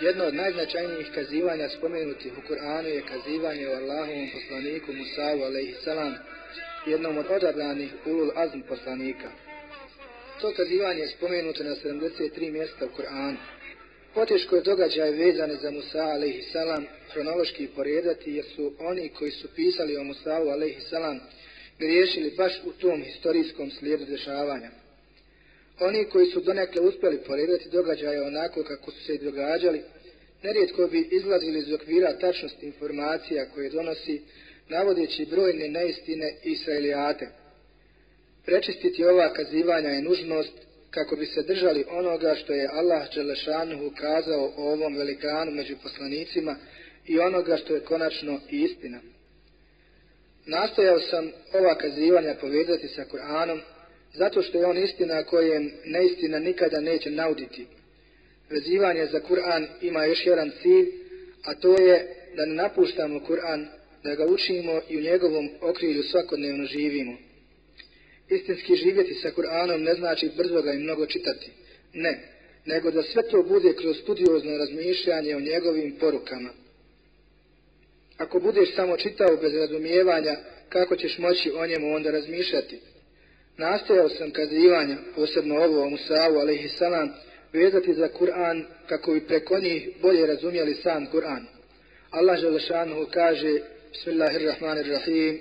Jedno od najznačajnijih kazivanja spomenutih u Kur'anu je kazivanje o Allahovom poslaniku Musavu alaihissalam, jednom od odabranih ulul azm poslanika. To kazivanje je spomenuto na 73 mjesta u Kur'anu. Poteško je događaj vezane za Musa alaihissalam kronološki poredati jer su oni koji su pisali o Musavu alaihissalam griješili baš u tom historijskom slijedu dešavanja. Oni koji su donekle uspjeli poredati događaje onako kako su se i događali, nerijetko bi izlazili iz okvira tačnosti informacija koje donosi, navodeći brojne neistine i israelijate. Prečistiti ova kazivanja je nužnost kako bi se držali onoga što je Allah Đelešanuhu kazao o ovom velikanu među poslanicima i onoga što je konačno i istina. Nastojao sam ova kazivanja povezati sa Kur'anom, zato što je on istina kojem neistina nikada neće nauditi. Vezivanje za Kur'an ima još jedan cilj, a to je da ne napuštamo Kur'an, da ga učimo i u njegovom okrilju svakodnevno živimo. Istinski živjeti sa Kur'anom ne znači brzo ga i mnogo čitati. Ne, nego da sve to bude kroz studiozno razmišljanje o njegovim porukama. Ako budeš samo čitao bez razumijevanja, kako ćeš moći o njemu onda razmišljati? Nastojao sam kazivanja, posebno ovo o Musavu, a.s. vezati za Kur'an kako bi preko njih bolje razumjeli sam Kur'an. Allah Želešanuhu kaže, Bismillahirrahmanirrahim,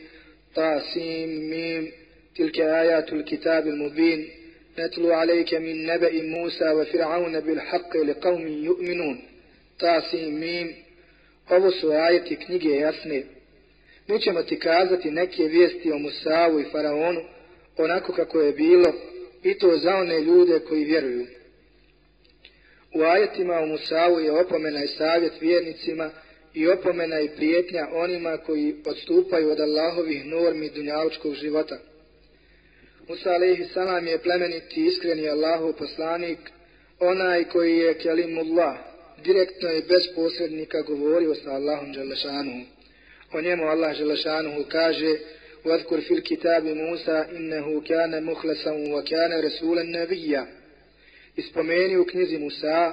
Ta, Sim, Mim, Tilke ajatul kitabil mubin, Netlu alejke min nebe i Musa wa Fir'auna bil haqqe li qavmi ju'minun. Ta, Sim, Mim, ovo su ajeti knjige jasne. Mi ćemo ti kazati neke vijesti o Musavu i Faraonu, onako kako je bilo, i to za one ljude koji vjeruju. U ajetima u Musavu je opomena i savjet vjernicima i opomena i prijetnja onima koji odstupaju od Allahovih normi dunjalučkog života. Musa alaihi salam je plemeniti iskreni Allahov poslanik, onaj koji je kelimullah, direktno i bez posrednika govorio sa Allahom Đelešanuhu. O njemu Allah Đalešanuhu kaže, واذكر في الكتاب موسى إنه كان مخلصا وكان رسولا نبيا ispomeni u knjizi Musa,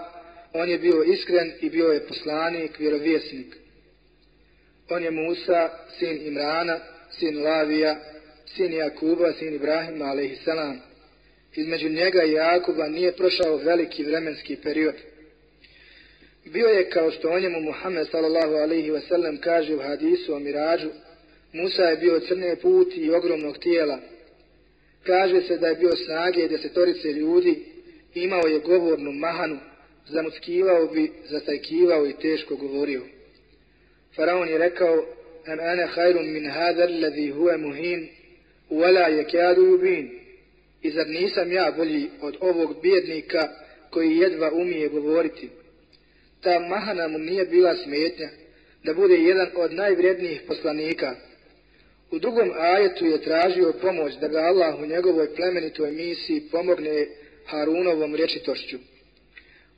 on je bio iskren i bio je poslanik, vjerovjesnik. On je Musa, sin Imrana, sin Lavija, sin Jakuba, sin Ibrahima, alaihissalam. Između njega i Jakuba nije prošao veliki vremenski period. Bio je kao što o njemu Muhammed sallallahu alaihi wasallam kaže u hadisu o mirađu, Musa je bio crne puti i ogromnog tijela. Kaže se da je bio snage desetorice ljudi, imao je govornu mahanu, zamuckivao bi, zatajkivao i teško govorio. Faraon je rekao, am ana hajrum min hadar ladhi huve muhin, uvala je kjadu jubin. I zar nisam ja bolji od ovog bjednika koji jedva umije govoriti? Ta mahana mu nije bila smetnja da bude jedan od najvrednijih poslanika, U drugom ajetu je tražio pomoć da ga Allah u njegovoj plemenitoj misiji pomogne Harunovom rečitošću.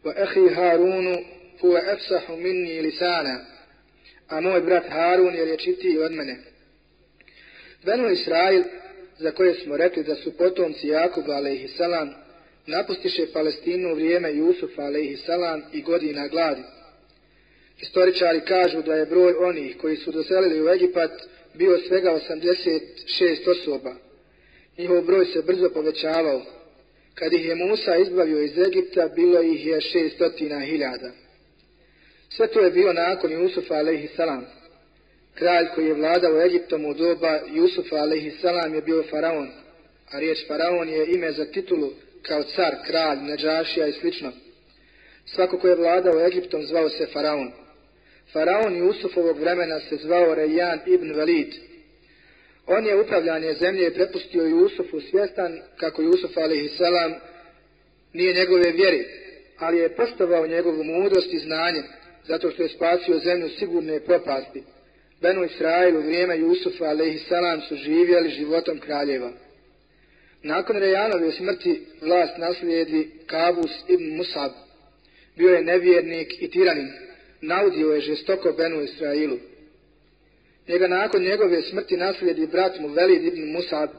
Wa ehi Harunu huwa efsahu minni lisana. A moj brat Harun je rječitiji od mene. Benu Israil, za koje smo rekli da su potomci Jakuba a.s. napustiše Palestinu u vrijeme Jusufa a.s. i godina gladi. Historičari kažu da je broj onih koji su doselili u Egipat bio svega 86 osoba. Njihov broj se brzo povećavao. Kad ih je Musa izbavio iz Egipta, bilo ih je 600 hiljada. Sve to je bio nakon Jusufa a.s. salam. Kralj koji je vladao Egiptom u doba Jusufa a.s. salam je bio faraon, a riječ faraon je ime za titulu kao car, kralj, neđašija i slično. Svako ko je vladao Egiptom zvao se faraon. Faraon Jusufovog vremena se zvao Rejan ibn Velid. On je upravljanje zemlje prepustio Jusufu svjestan kako Jusuf a.s. nije njegove vjeri, ali je poštovao njegovu mudrost i znanje, zato što je spasio zemlju sigurne propasti. Benu Israel u vrijeme Jusufa a.s. su živjeli životom kraljeva. Nakon Rejanove smrti vlast naslijedi Kabus ibn Musab. Bio je nevjernik i tiranin naudio je žestoko Benu Israilu. Njega nakon njegove smrti naslijedi brat mu Velid ibn Musab,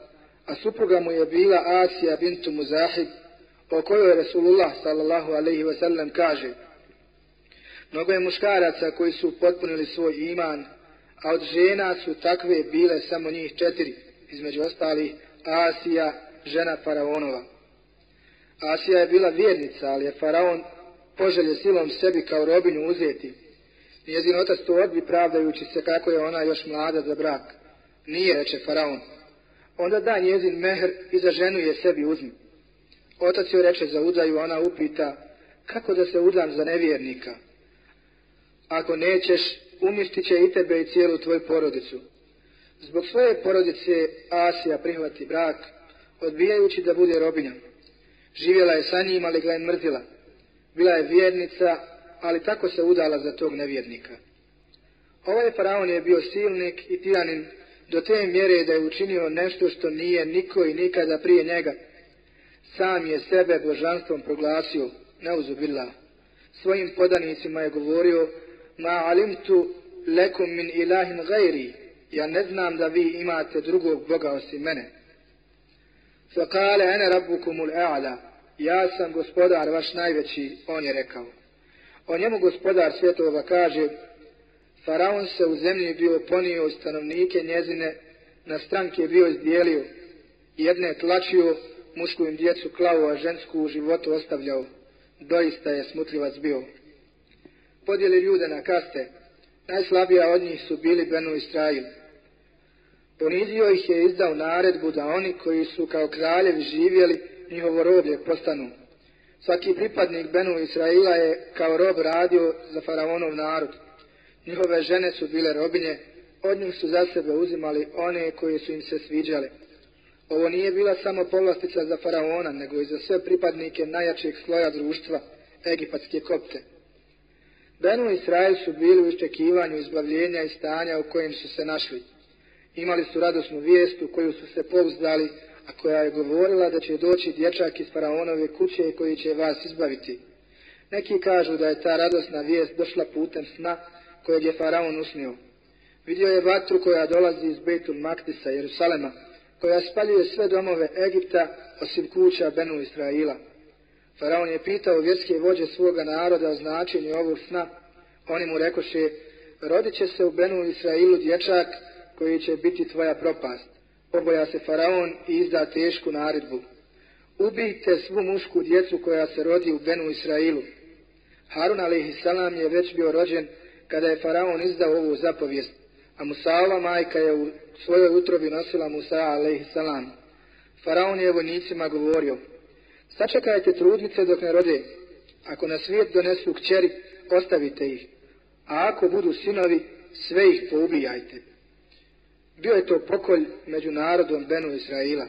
a supruga mu je bila Asija bintu Muzahid, o kojoj Resulullah sallallahu alaihi ve sellem kaže Mnogo je muškaraca koji su potpunili svoj iman, a od žena su takve bile samo njih četiri, između ostalih Asija, žena faraonova. Asija je bila vjernica, ali je faraon poželje silom sebi kao robinju uzeti. Njezin otac to odbi pravdajući se kako je ona još mlada za brak. Nije, reče faraon. Onda da njezin mehr i za ženu je sebi uzmi. Otac joj reče za udaju, ona upita, kako da se udam za nevjernika? Ako nećeš, umištit će i tebe i cijelu tvoju porodicu. Zbog svoje porodice Asija prihvati brak, odbijajući da bude robinja. Živjela je sa njim, ali ga je mrzila. Bila je vjernica, ali tako se udala za tog nevjernika. Ovaj faraon je bio silnik i tiranin do te mjere da je učinio nešto što nije niko i nikada prije njega. Sam je sebe božanstvom proglasio, neuzubila. Svojim podanicima je govorio, ma alimtu lekum min ilahin gajri, ja ne znam da vi imate drugog Boga osim mene. Fakale ene rabbukumul e'ala, ja sam gospodar vaš najveći, on je rekao. O njemu gospodar svjetova kaže, Faraon se u zemlji bio ponio stanovnike njezine, na stranke bio izdijelio, jedne tlačio, mušku im djecu klao, a žensku u životu ostavljao. Doista je smutljivac bio. Podijeli ljude na kaste, najslabija od njih su bili Benu Israil. Ponizio ih je izdao naredbu da oni koji su kao kraljevi živjeli, njihovo roblje postanu. Svaki pripadnik Benu Israila je kao rob radio za faraonov narod. Njihove žene su bile robinje, od njih su za sebe uzimali one koje su im se sviđale. Ovo nije bila samo povlastica za faraona, nego i za sve pripadnike najjačeg sloja društva, egipatske kopte. Benu Israel su bili u iščekivanju izbavljenja i stanja u kojem su se našli. Imali su radosnu vijestu koju su se pouzdali, a koja je govorila da će doći dječak iz faraonove kuće koji će vas izbaviti. Neki kažu da je ta radosna vijest došla putem sna kojeg je faraon usnio. Vidio je vatru koja dolazi iz Bejtul Maktisa, Jerusalema, koja spaljuje sve domove Egipta osim kuća Benu Israila. Faraon je pitao vjerske vođe svoga naroda o značenju ovog sna. Oni mu rekoše, rodit će se u Benu Israilu dječak koji će biti tvoja propast. Oboja se Faraon i izda tešku naredbu. Ubijte svu mušku djecu koja se rodi u Benu Israilu. Harun a.s. je već bio rođen kada je Faraon izdao ovu zapovijest, a Musaova majka je u svojoj utrobi nosila Musa a.s. Faraon je vojnicima govorio, sačekajte trudnice dok ne rode, ako na svijet donesu kćeri, ostavite ih, a ako budu sinovi, sve ih poubijajte. Bio je to pokolj među narodom Benu Israila.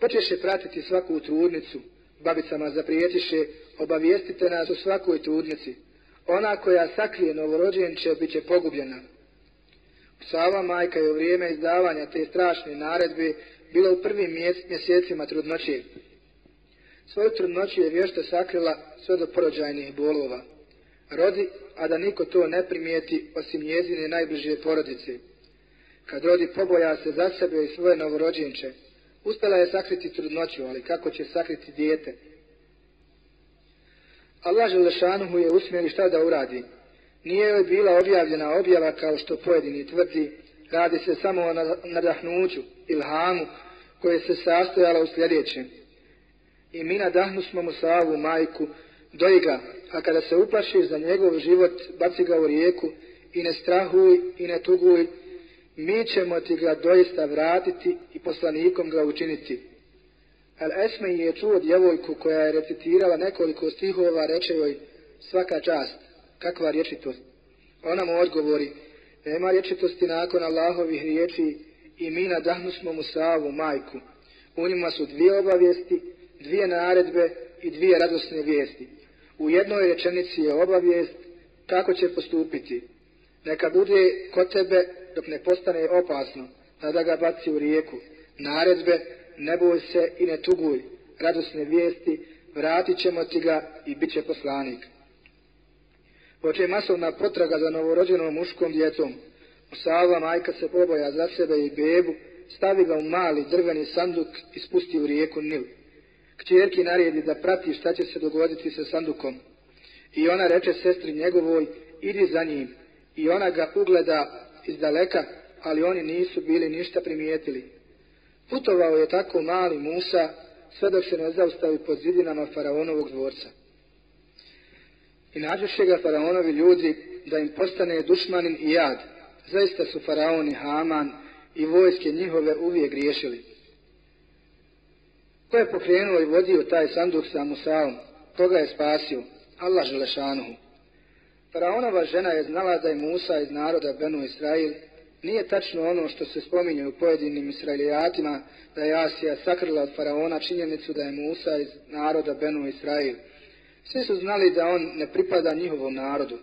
Počeše pratiti svaku trudnicu, babicama zaprijetiše, obavijestite nas o svakoj trudnici. Ona koja sakrije novorođenče bit će pogubljena. Sava majka je u vrijeme izdavanja te strašne naredbe bila u prvim mjesecima trudnoće. Svoju trudnoću je vješta sakrila sve do porođajnih bolova. Rodi, a da niko to ne primijeti osim njezine najbliže porodice. Kad rodi poboja se za sebe i svoje novorođenče, uspjela je sakriti trudnoću, ali kako će sakriti dijete? Allah Želešanuhu je usmjeri šta da uradi. Nije joj bila objavljena objava kao što pojedini tvrdi, radi se samo o nadahnuću, ilhamu, koje se sastojala u sljedećem. I mi nadahnu smo mu savu majku, doji ga, a kada se uplašiš za njegov život, baci ga u rijeku i ne strahuj i ne tuguj, mi ćemo ti ga doista vratiti i poslanikom ga učiniti. Al Esme je čuo djevojku koja je recitirala nekoliko stihova, reče joj svaka čast, kakva rječitost. Ona mu odgovori, nema rječitosti nakon Allahovih riječi i mi nadahnu smo mu savu majku. U njima su dvije obavijesti, dvije naredbe i dvije radosne vijesti. U jednoj rečenici je obavijest kako će postupiti. Neka bude kod tebe dok ne postane opasno, tada ga baci u rijeku. Naredbe, ne boj se i ne tuguj, radosne vijesti, vratit ćemo ti ga i bit će poslanik. Poče masovna potraga za novorođenom muškom djecom. Usava majka se poboja za sebe i bebu, stavi ga u mali drveni sanduk i spusti u rijeku Nil. Kćerki naredi da prati šta će se dogoditi sa sandukom. I ona reče sestri njegovoj, idi za njim. I ona ga ugleda iz daleka, ali oni nisu bili ništa primijetili. Putovao je tako mali Musa, sve dok se ne zaustavi pod zidinama faraonovog dvorca. I nađeše ga faraonovi ljudi da im postane dušmanin i jad. Zaista su faraoni Haman i vojske njihove uvijek griješili. Ko je pokrenuo i vodio taj sanduk sa Musaom, toga je spasio, Allah Želešanuhu. Faraonova žena je znala da je Musa iz naroda Benu Israil. Nije tačno ono što se spominje u pojedinim Israilijatima, da je Asija sakrila od Faraona činjenicu da je Musa iz naroda Benu Israil. Svi su znali da on ne pripada njihovom narodu.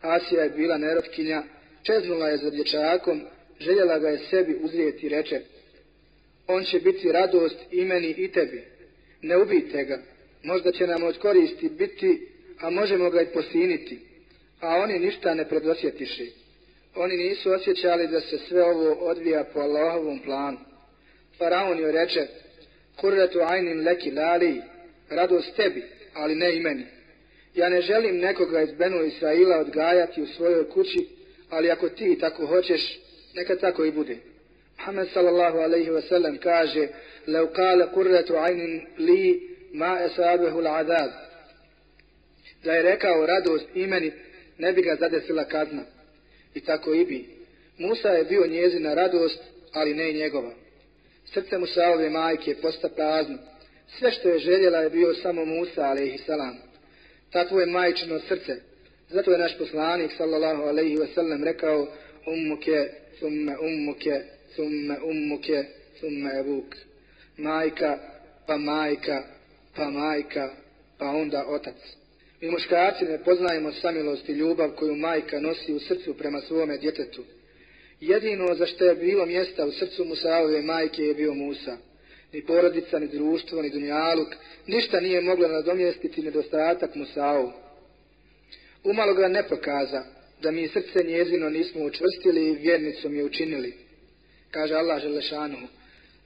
Asija je bila nerotkinja, čeznula je za dječakom, željela ga je sebi uzrijeti i reče, on će biti radost i meni i tebi. Ne ubijte ga, možda će nam od koristi biti, a možemo ga i posiniti. A oni ništa ne predosjetiši. Oni nisu osjećali da se sve ovo odvija po Allahovom planu. Faraon joj reče, kurretu ajnim leki lali, radost tebi, ali ne i meni. Ja ne želim nekoga iz Benu Israila odgajati u svojoj kući, ali ako ti tako hoćeš, neka tako i bude. Muhammed sallallahu alaihi wa sallam kaže, leu kale kurretu ajnin li ma esabehu l'adab. Da je rekao radost imeni, ne bi ga zadesila kazna. I tako i bi. Musa je bio njezina radost, ali ne njegova. Srce Musaove majke posta prazno. Sve što je željela je bio samo Musa, alaihi salam. Takvo je majčino srce. Zato je naš poslanik, sallallahu alaihi wasallam, rekao, ummuke, thumme ummuke, thumme ummuke, thumme ebuk. Majka, pa majka, pa majka, pa onda otac. Mi muškarci ne poznajemo samilost i ljubav koju majka nosi u srcu prema svome djetetu. Jedino za što je bilo mjesta u srcu Musaove majke je bio Musa. Ni porodica, ni društvo, ni dunjaluk, ništa nije moglo nadomjestiti nedostatak Musaov. Umalo ga ne pokaza da mi srce njezino nismo učvrstili i vjernicom je učinili. Kaže Allah Želešanu,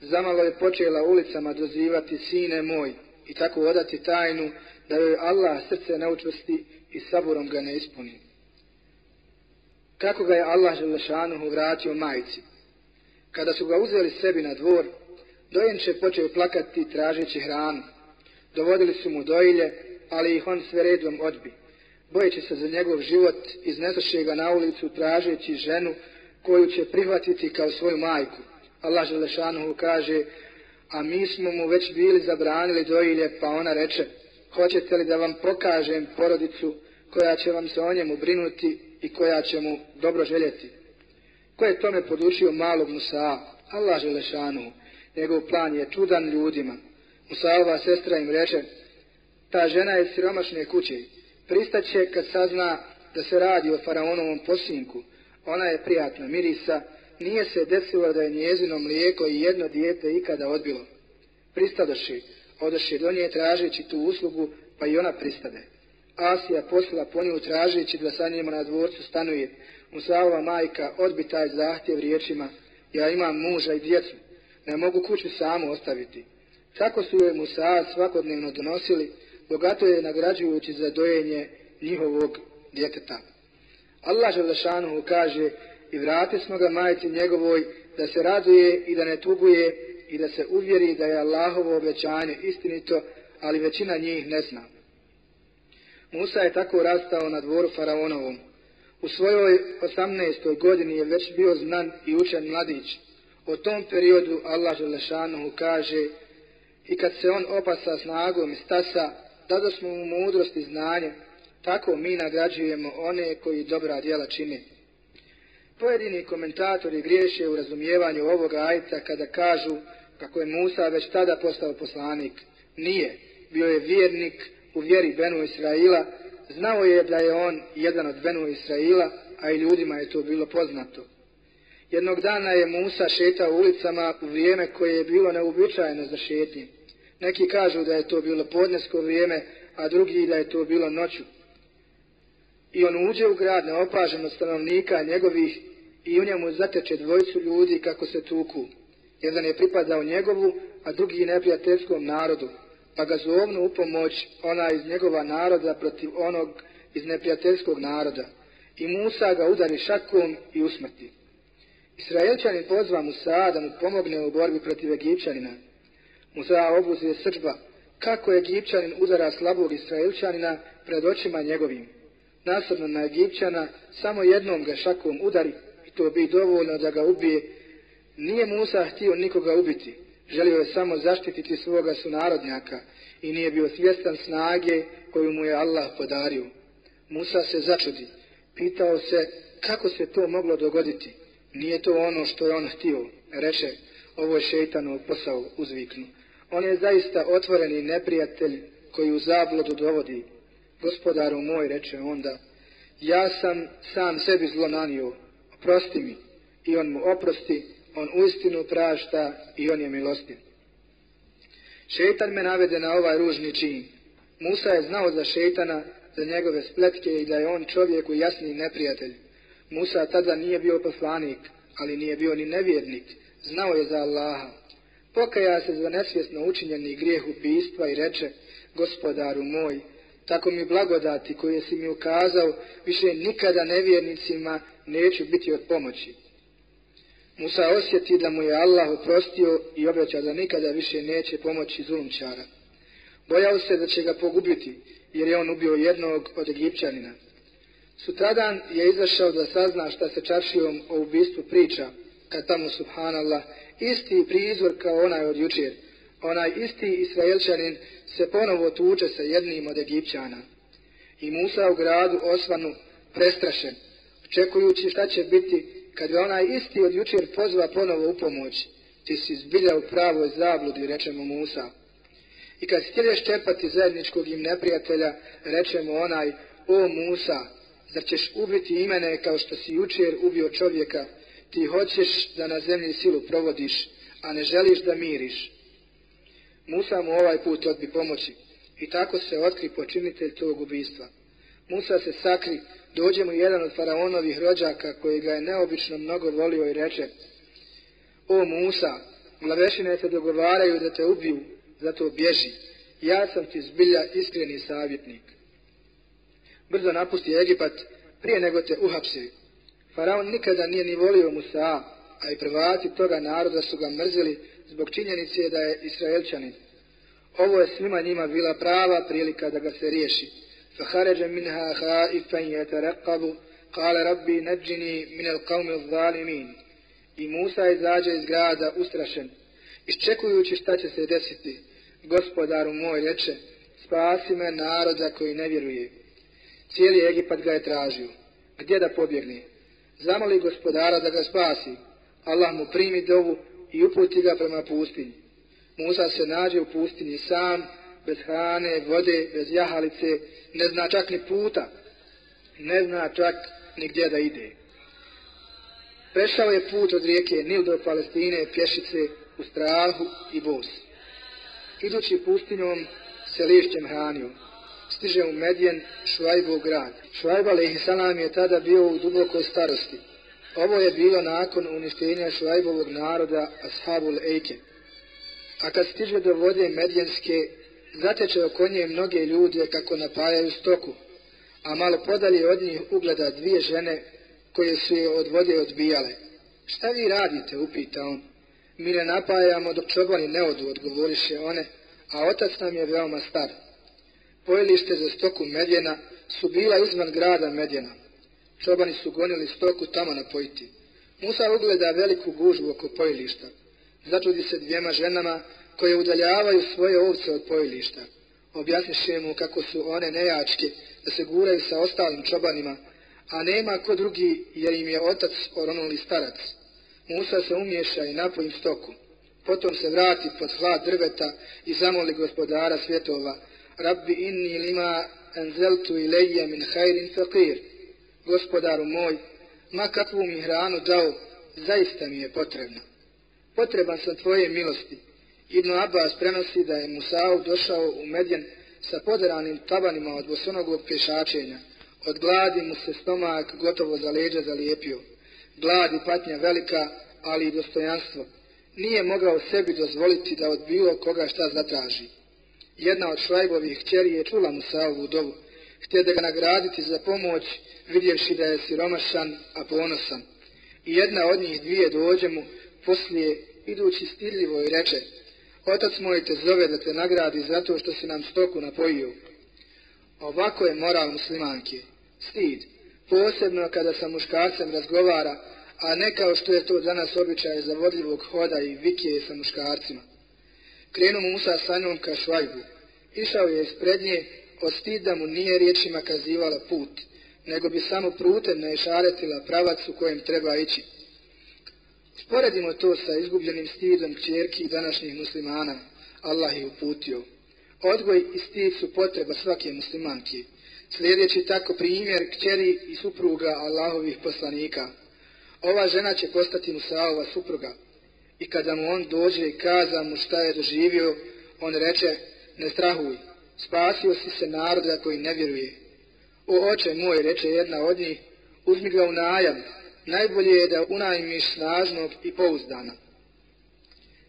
zamalo je počela ulicama dozivati sine moj i tako odati tajnu da joj Allah srce ne učvrsti i saburom ga ne ispuni. Kako ga je Allah Želešanuhu vratio majici? Kada su ga uzeli sebi na dvor, dojenče počeo plakati tražeći hranu. Dovodili su mu dojilje, ali ih on sve redom odbi. Bojeći se za njegov život, iznesoše ga na ulicu tražeći ženu koju će prihvatiti kao svoju majku. Allah Želešanuhu kaže, a mi smo mu već bili zabranili dojilje, pa ona reče, hoćete li da vam pokažem porodicu koja će vam se o njemu brinuti i koja će mu dobro željeti? Ko je tome podučio malog Musa? Allah Želešanu. Njegov plan je čudan ljudima. Musaova sestra im reče, ta žena je siromašne kuće. Pristaće kad sazna da se radi o faraonovom posinku. Ona je prijatna mirisa. Nije se desilo da je njezino mlijeko i jedno dijete ikada odbilo. Pristadoši odoše do nje tražeći tu uslugu, pa i ona pristade. Asija poslala po nju tražeći da sa njima na dvorcu stanuje. Musaova majka odbi taj zahtjev riječima, ja imam muža i djecu, ne mogu kuću samu ostaviti. Tako su joj Musa svakodnevno donosili, bogato je nagrađujući za dojenje njihovog djeteta. Allah Želešanuhu kaže, i vrati smo ga majici njegovoj, da se raduje i da ne tuguje, i da se uvjeri da je Allahovo obećanje istinito, ali većina njih ne zna. Musa je tako rastao na dvoru faraonovom. U svojoj 18. godini je već bio znan i učen mladić. O tom periodu Allah Želešanohu kaže i kad se on opasa snagom i stasa, dado smo mu mudrost i znanje, tako mi nagrađujemo one koji dobra djela čini. Pojedini komentatori griješe u razumijevanju ovoga ajta kada kažu kako je Musa već tada postao poslanik. Nije. Bio je vjernik u vjeri Benu Israila. Znao je da je on jedan od Benu Israila, a i ljudima je to bilo poznato. Jednog dana je Musa šetao ulicama u vrijeme koje je bilo neobičajeno za šetnje. Neki kažu da je to bilo podnesko vrijeme, a drugi da je to bilo noću. I on uđe u grad neopažen od stanovnika njegovih i u njemu zateče dvojicu ljudi kako se tuku jedan je pripadao njegovu, a drugi neprijateljskom narodu, pa ga zovnu u pomoć ona iz njegova naroda protiv onog iz neprijateljskog naroda i Musa ga udari šakom i usmrti. Israelčanin pozva Musa da mu pomogne u borbi protiv Egipćanina. Musa obuzuje srđba kako Egipćanin udara slabog Israelčanina pred očima njegovim. Nasrno na Egipćana samo jednom ga šakom udari i to bi dovoljno da ga ubije. Nije Musa htio nikoga ubiti, želio je samo zaštititi svoga sunarodnjaka i nije bio svjestan snage koju mu je Allah podario. Musa se začudi, pitao se kako se to moglo dogoditi. Nije to ono što je on htio, reče, ovo je šeitanov posao, uzviknu. On je zaista otvoreni neprijatelj koji u zablodu dovodi. Gospodaru moj, reče onda, ja sam sam sebi zlo nanio, oprosti mi. I on mu oprosti, on uistinu prašta i on je milostiv. Šeitan me navede na ovaj ružni čin. Musa je znao za šeitana, za njegove spletke i da je on čovjeku jasni neprijatelj. Musa tada nije bio poslanik, ali nije bio ni nevjernik. Znao je za Allaha. Pokaja se za nesvjesno učinjeni grijeh ubijstva i reče, gospodaru moj, tako mi blagodati koje si mi ukazao, više nikada nevjernicima neću biti od pomoći. Musa osjeti da mu je Allah oprostio i obeća da nikada više neće pomoći zulumčara. Bojao se da će ga pogubiti, jer je on ubio jednog od Egipćanina. Sutradan je izašao da sazna šta se čaršijom o ubistvu priča, kad tamo, subhanallah, isti prizor kao onaj od jučer, onaj isti Israelčanin se ponovo tuče sa jednim od Egipćana. I Musa u gradu osvanu prestrašen, očekujući šta će biti kad ga onaj isti od jučer pozva ponovo u pomoć. Ti si zbilja u pravoj zabludi, reče mu Musa. I kad htjelješ čepati zajedničkog im neprijatelja, reče mu onaj, o Musa, zar ćeš ubiti imene kao što si jučer ubio čovjeka, ti hoćeš da na zemlji silu provodiš, a ne želiš da miriš. Musa mu ovaj put odbi pomoći i tako se otkri počinitelj tog ubistva. Musa se sakri, dođe mu jedan od faraonovih rođaka koji ga je neobično mnogo volio i reče O Musa, glavešine se dogovaraju da te ubiju, zato bježi. Ja sam ti zbilja iskreni savjetnik. Brzo napusti Egipat prije nego te uhapsi. Faraon nikada nije ni volio Musa, a i prvati toga naroda su ga mrzili zbog činjenice da je Israelčanin. Ovo je svima njima bila prava prilika da ga se riješi. فخرج منها خائفا يترقب قال ربي نجني من القوم الظالمين I Musa izađe iz grada ustrašen, iščekujući šta će se desiti. Gospodaru moj reče, spasi me naroda koji ne vjeruje. Cijeli Egipat ga je tražio. Gdje da pobjegne? Zamoli gospodara da ga spasi. Allah mu primi dovu i uputi ga prema pustinji. Musa se nađe u pustinji sam, bez hrane, vode, bez jahalice, ne zna čak ni puta, ne zna čak ni gdje da ide. Prešao je put od rijeke Nil do Palestine, pješice, u strahu i bos. Idući pustinjom se lišćem hranio. Stiže u Medjen, Švajbov grad. Švajba Salam je tada bio u dubokoj starosti. Ovo je bilo nakon uništenja Švajbovog naroda Ashabul Ejke. A kad stiže do vode Medjenske, zateče oko nje mnoge ljude kako napajaju stoku, a malo podalje od njih ugleda dvije žene koje su je od vode odbijale. Šta vi radite, upita on. Mi ne napajamo dok čobani ne odu, odgovoriše one, a otac nam je veoma star. Pojelište za stoku Medjena su bila izvan grada Medjena. Čobani su gonili stoku tamo napojiti. Musa ugleda veliku gužvu oko pojelišta. Začudi se dvijema ženama koje udaljavaju svoje ovce od pojilišta. Objasniše mu kako su one nejačke da se guraju sa ostalim čobanima, a nema ko drugi jer im je otac oronuli starac. Musa se umješa i napoji stoku. Potom se vrati pod hlad drveta i zamoli gospodara svjetova. Rabbi inni lima enzeltu ilaje min hajrin faqir. Gospodaru moj, ma kakvu mi hranu dao, zaista mi je potrebno. Potreban sam tvoje milosti, Ibn Abbas prenosi da je Musa'u došao u Medjen sa poderanim tabanima od bosonogog pješačenja. Od gladi mu se stomak gotovo za leđa zalijepio. Glad i patnja velika, ali i dostojanstvo. Nije mogao sebi dozvoliti da od bilo koga šta zatraži. Jedna od šlajbovih kćeri je čula Musa'u u dovu, Htje da ga nagraditi za pomoć, vidjevši da je siromašan, a ponosan. I jedna od njih dvije dođe mu poslije, idući stiljivo i reče, Otac moj te zove da te nagradi zato što si nam stoku napojio. Ovako je moral muslimanke. Stid. Posebno kada sa muškarcem razgovara, a ne kao što je to danas običaj zavodljivog hoda i vikije sa muškarcima. Krenu Musa sa njom ka švajbu. Išao je ispred nje, od da mu nije riječima kazivala put, nego bi samo prutem nešaretila pravac u kojem treba ići. Sporedimo to sa izgubljenim stidom čerki današnjih muslimana. Allah je uputio. Odgoj i stid su potreba svake muslimanke. Sljedeći tako primjer kćeri i supruga Allahovih poslanika. Ova žena će postati Musaova supruga. I kada mu on dođe i kaza mu šta je doživio, on reče, ne strahuj, spasio si se naroda koji ne vjeruje. O oče moj, reče jedna od njih, uzmi ga u najam, najbolje je da unajmiš snažnog i pouzdana.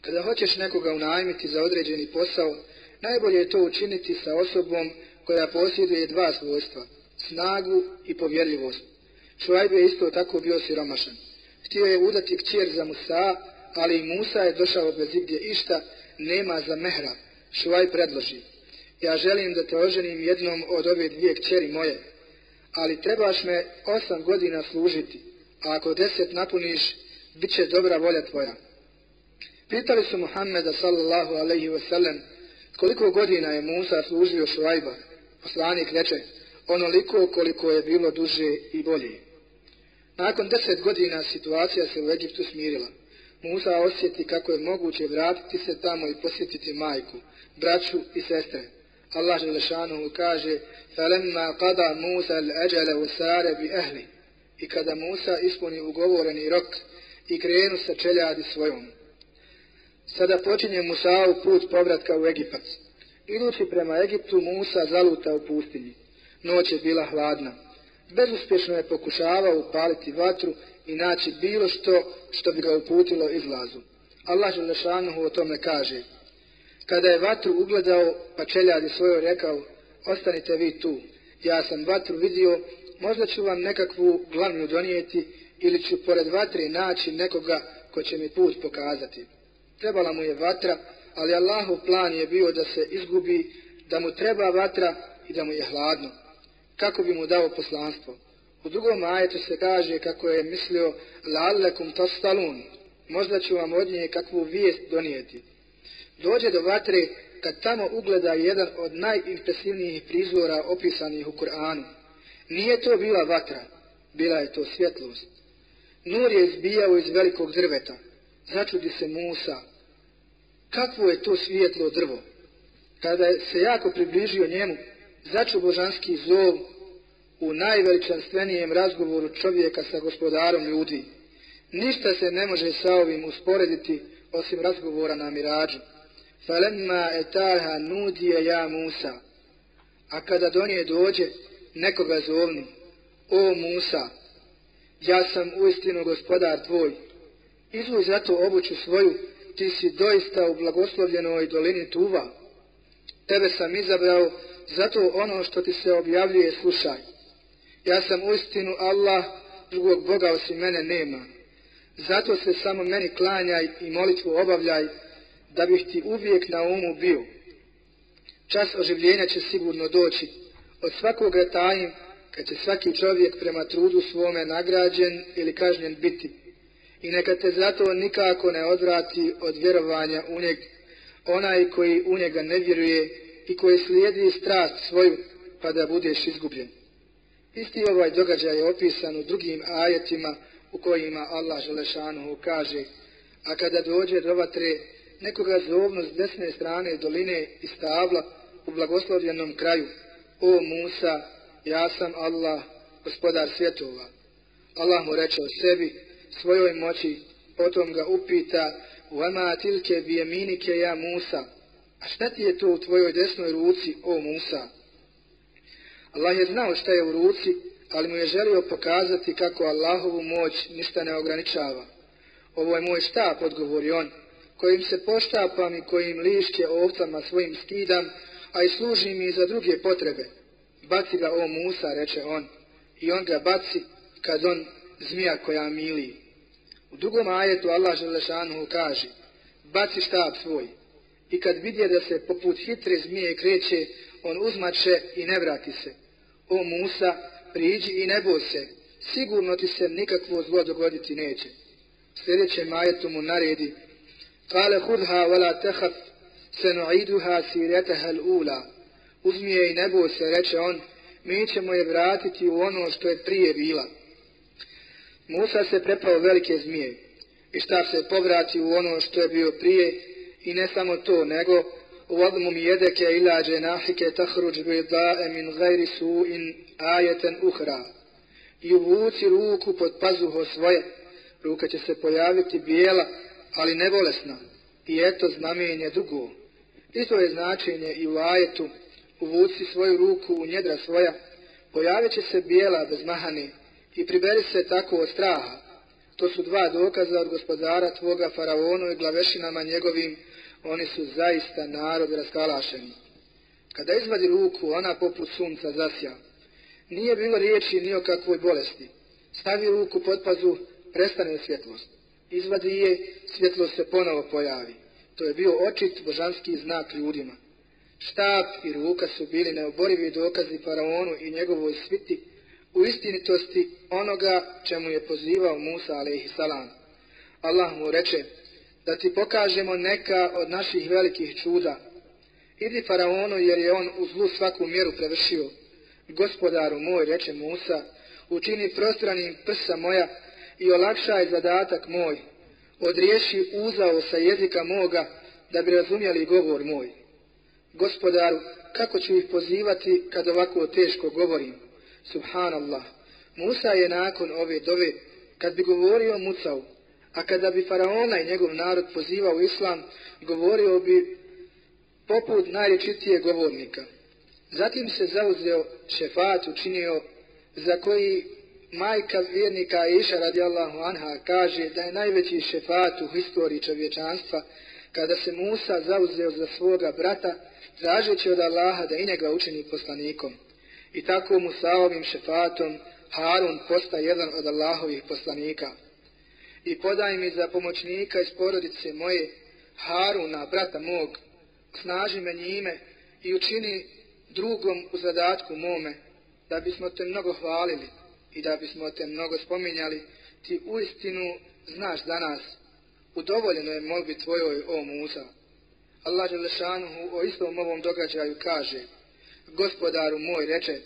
Kada hoćeš nekoga unajmiti za određeni posao, najbolje je to učiniti sa osobom koja posjeduje dva svojstva, snagu i povjerljivost. Šuajbe je isto tako bio siromašan. Htio je udati kćer za Musa, ali i Musa je došao bez igdje išta, nema za mehra. Šuaj predloži, ja želim da te oženim jednom od ove dvije kćeri moje, ali trebaš me osam godina služiti, a ako deset napuniš, bit će dobra volja tvoja. Pitali su Muhammeda sallallahu alaihi wasallam koliko godina je Musa služio Šuajba. Poslanik reče, onoliko koliko je bilo duže i bolje. Nakon deset godina situacija se u Egiptu smirila. Musa osjeti kako je moguće vratiti se tamo i posjetiti majku, braću i sestre. Allah Želešanu kaže فَلَمَّا قَدَى مُوسَى الْأَجَلَ وَسَارَ بِأَهْلِ I kada Musa ispuni ugovoreni rok i krenu sa čeljadi svojom. Sada počinje Musa u put povratka u Egipac. Idući prema Egiptu, Musa zaluta u pustinji. Noć je bila hladna. Bezuspješno je pokušavao upaliti vatru i naći bilo što što bi ga uputilo izlazu. Allah Želešanuhu o tome kaže. Kada je vatru ugledao, pa čeljadi svojoj rekao, ostanite vi tu. Ja sam vatru vidio, možda ću vam nekakvu glavnu donijeti ili ću pored vatre naći nekoga ko će mi put pokazati. Trebala mu je vatra, ali Allahov plan je bio da se izgubi, da mu treba vatra i da mu je hladno. Kako bi mu dao poslanstvo? U drugom ajetu se kaže kako je mislio la'allakum tastalun. Možda ću vam od nje kakvu vijest donijeti. Dođe do vatre kad tamo ugleda jedan od najimpresivnijih prizora opisanih u Kur'anu. Nije to bila vatra, bila je to svjetlost. Nur je izbijao iz velikog drveta. Začudi se Musa. Kakvo je to svjetlo drvo? Kada se jako približio njemu, začu božanski zov u najveličanstvenijem razgovoru čovjeka sa gospodarom ljudi. Ništa se ne može sa ovim usporediti osim razgovora na mirađu. Falemma etaha nudije ja Musa. A kada do nje dođe, nekoga zovni. O Musa, ja sam uistinu gospodar tvoj. Izvuj zato obuću svoju, ti si doista u blagoslovljenoj dolini Tuva. Tebe sam izabrao, zato ono što ti se objavljuje slušaj. Ja sam uistinu Allah, drugog Boga osim mene nema. Zato se samo meni klanjaj i molitvu obavljaj, da bih ti uvijek na umu bio. Čas oživljenja će sigurno doći. Od svakog tajim, kad će svaki čovjek prema trudu svome nagrađen ili kažnjen biti. I neka te zato nikako ne odvrati od vjerovanja u njeg, onaj koji u njega ne vjeruje i koji slijedi strast svoju, pa da budeš izgubljen. Isti ovaj događaj je opisan u drugim ajetima u kojima Allah Želešanuhu kaže, a kada dođe do vatre, nekoga zovno s desne strane doline i stabla u blagoslovljenom kraju, o Musa, ja sam Allah, gospodar svjetova. Allah mu reče o sebi, svojoj moći, potom ga upita, vama tilke bijeminike ja Musa, a šta ti je to u tvojoj desnoj ruci, o Musa? Allah je znao šta je u ruci, ali mu je želio pokazati kako Allahovu moć ništa ne ograničava. Ovo je moj štap, odgovori on, kojim se poštapam i kojim lišće ovcama svojim skidam, a i služi mi za druge potrebe. baci ga o Musa, reče on, i on ga baci kad on zmija koja mili. U drugom ajetu Allah Želešanu kaže, baci štab svoj, i kad vidje da se poput hitre zmije kreće, on uzmače i ne vrati se. O Musa, priđi i ne boj se, sigurno ti se nikakvo zlo dogoditi neće. Sljedećem ajetu mu naredi, Kale hudha wala tehaf, se nu'iduha siretaha l'ula. Uzmi je i ne boj se, reče on, mi ćemo je vratiti u ono što je prije bila. Musa se prepao velike zmije i šta se povrati u ono što je bio prije i ne samo to, nego وَضْمُمْ يَدَكَ إِلَا جَنَاحِكَ تَخْرُجْ بِضَاءَ مِنْ غَيْرِ سُوءٍ آيَةً أُخْرَى I uvuci ruku pod pazuho svoje, ruka će se pojaviti bijela, ali ne bolesna. I eto znamenje drugo. Isto je značenje i u ajetu, uvuci svoju ruku u njedra svoja, pojavit će se bijela bez mahani i priberi se tako od straha. To su dva dokaza od gospodara tvoga faraonu i glavešinama njegovim, oni su zaista narod raskalašeni. Kada izvadi ruku, ona poput sunca zasja. Nije bilo riječi ni o kakvoj bolesti. Stavi ruku pod pazu, prestane svjetlost. Izvadi je, svjetlost se ponovo pojavi. To je bio očit božanski znak ljudima. Štab i ruka su bili neoborivi dokazi faraonu i njegovoj sviti u istinitosti onoga čemu je pozivao Musa a.s. Allah mu reče, da ti pokažemo neka od naših velikih čuda. Idi faraonu jer je on u zlu svaku mjeru prevršio. Gospodaru moj, reče Musa, učini prostranim prsa moja i olakšaj zadatak moj. Odriješi uzao sa jezika moga da bi razumjeli govor moj. Gospodaru, kako ću ih pozivati kad ovako teško govorim? Subhanallah. Musa je nakon ove dove, kad bi govorio Mucau, A kada bi faraona i njegov narod pozivao islam, govorio bi poput najrečitije govornika. Zatim se zauzeo šefat učinio za koji majka vjernika Iša radijallahu anha kaže da je najveći šefat u historiji čovječanstva kada se Musa zauzeo za svoga brata tražeći od Allaha da i njega učini poslanikom. I tako Musaovim šefatom Harun postaje jedan od Allahovih poslanika i podaj mi za pomoćnika iz porodice moje Haruna, brata mog, snaži me njime i učini drugom u zadatku mome, da bismo te mnogo hvalili i da bismo te mnogo spominjali, ti u istinu znaš danas, udovoljeno je molbi tvojoj, o Musa. Allah Đelešanuhu o istom ovom događaju kaže, gospodaru moj reče,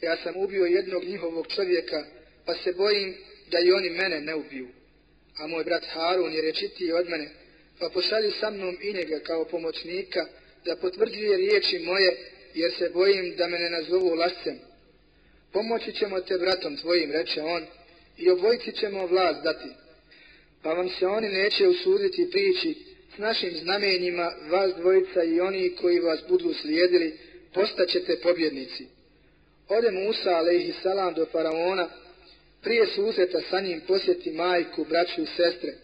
ja sam ubio jednog njihovog čovjeka, pa se bojim da i oni mene ne ubiju a moj brat Harun je rečitiji od mene, pa pošalji sa mnom i njega kao pomoćnika da potvrđuje riječi moje, jer se bojim da me ne nazovu lascem. Pomoći ćemo te bratom tvojim, reče on, i obojci ćemo vlast dati. Pa vam se oni neće usuditi prići s našim znamenjima, vas dvojica i oni koji vas budu slijedili, postaćete pobjednici. Ode Musa, alaihissalam, do faraona, prije susreta sa njim posjeti majku, braću i sestre.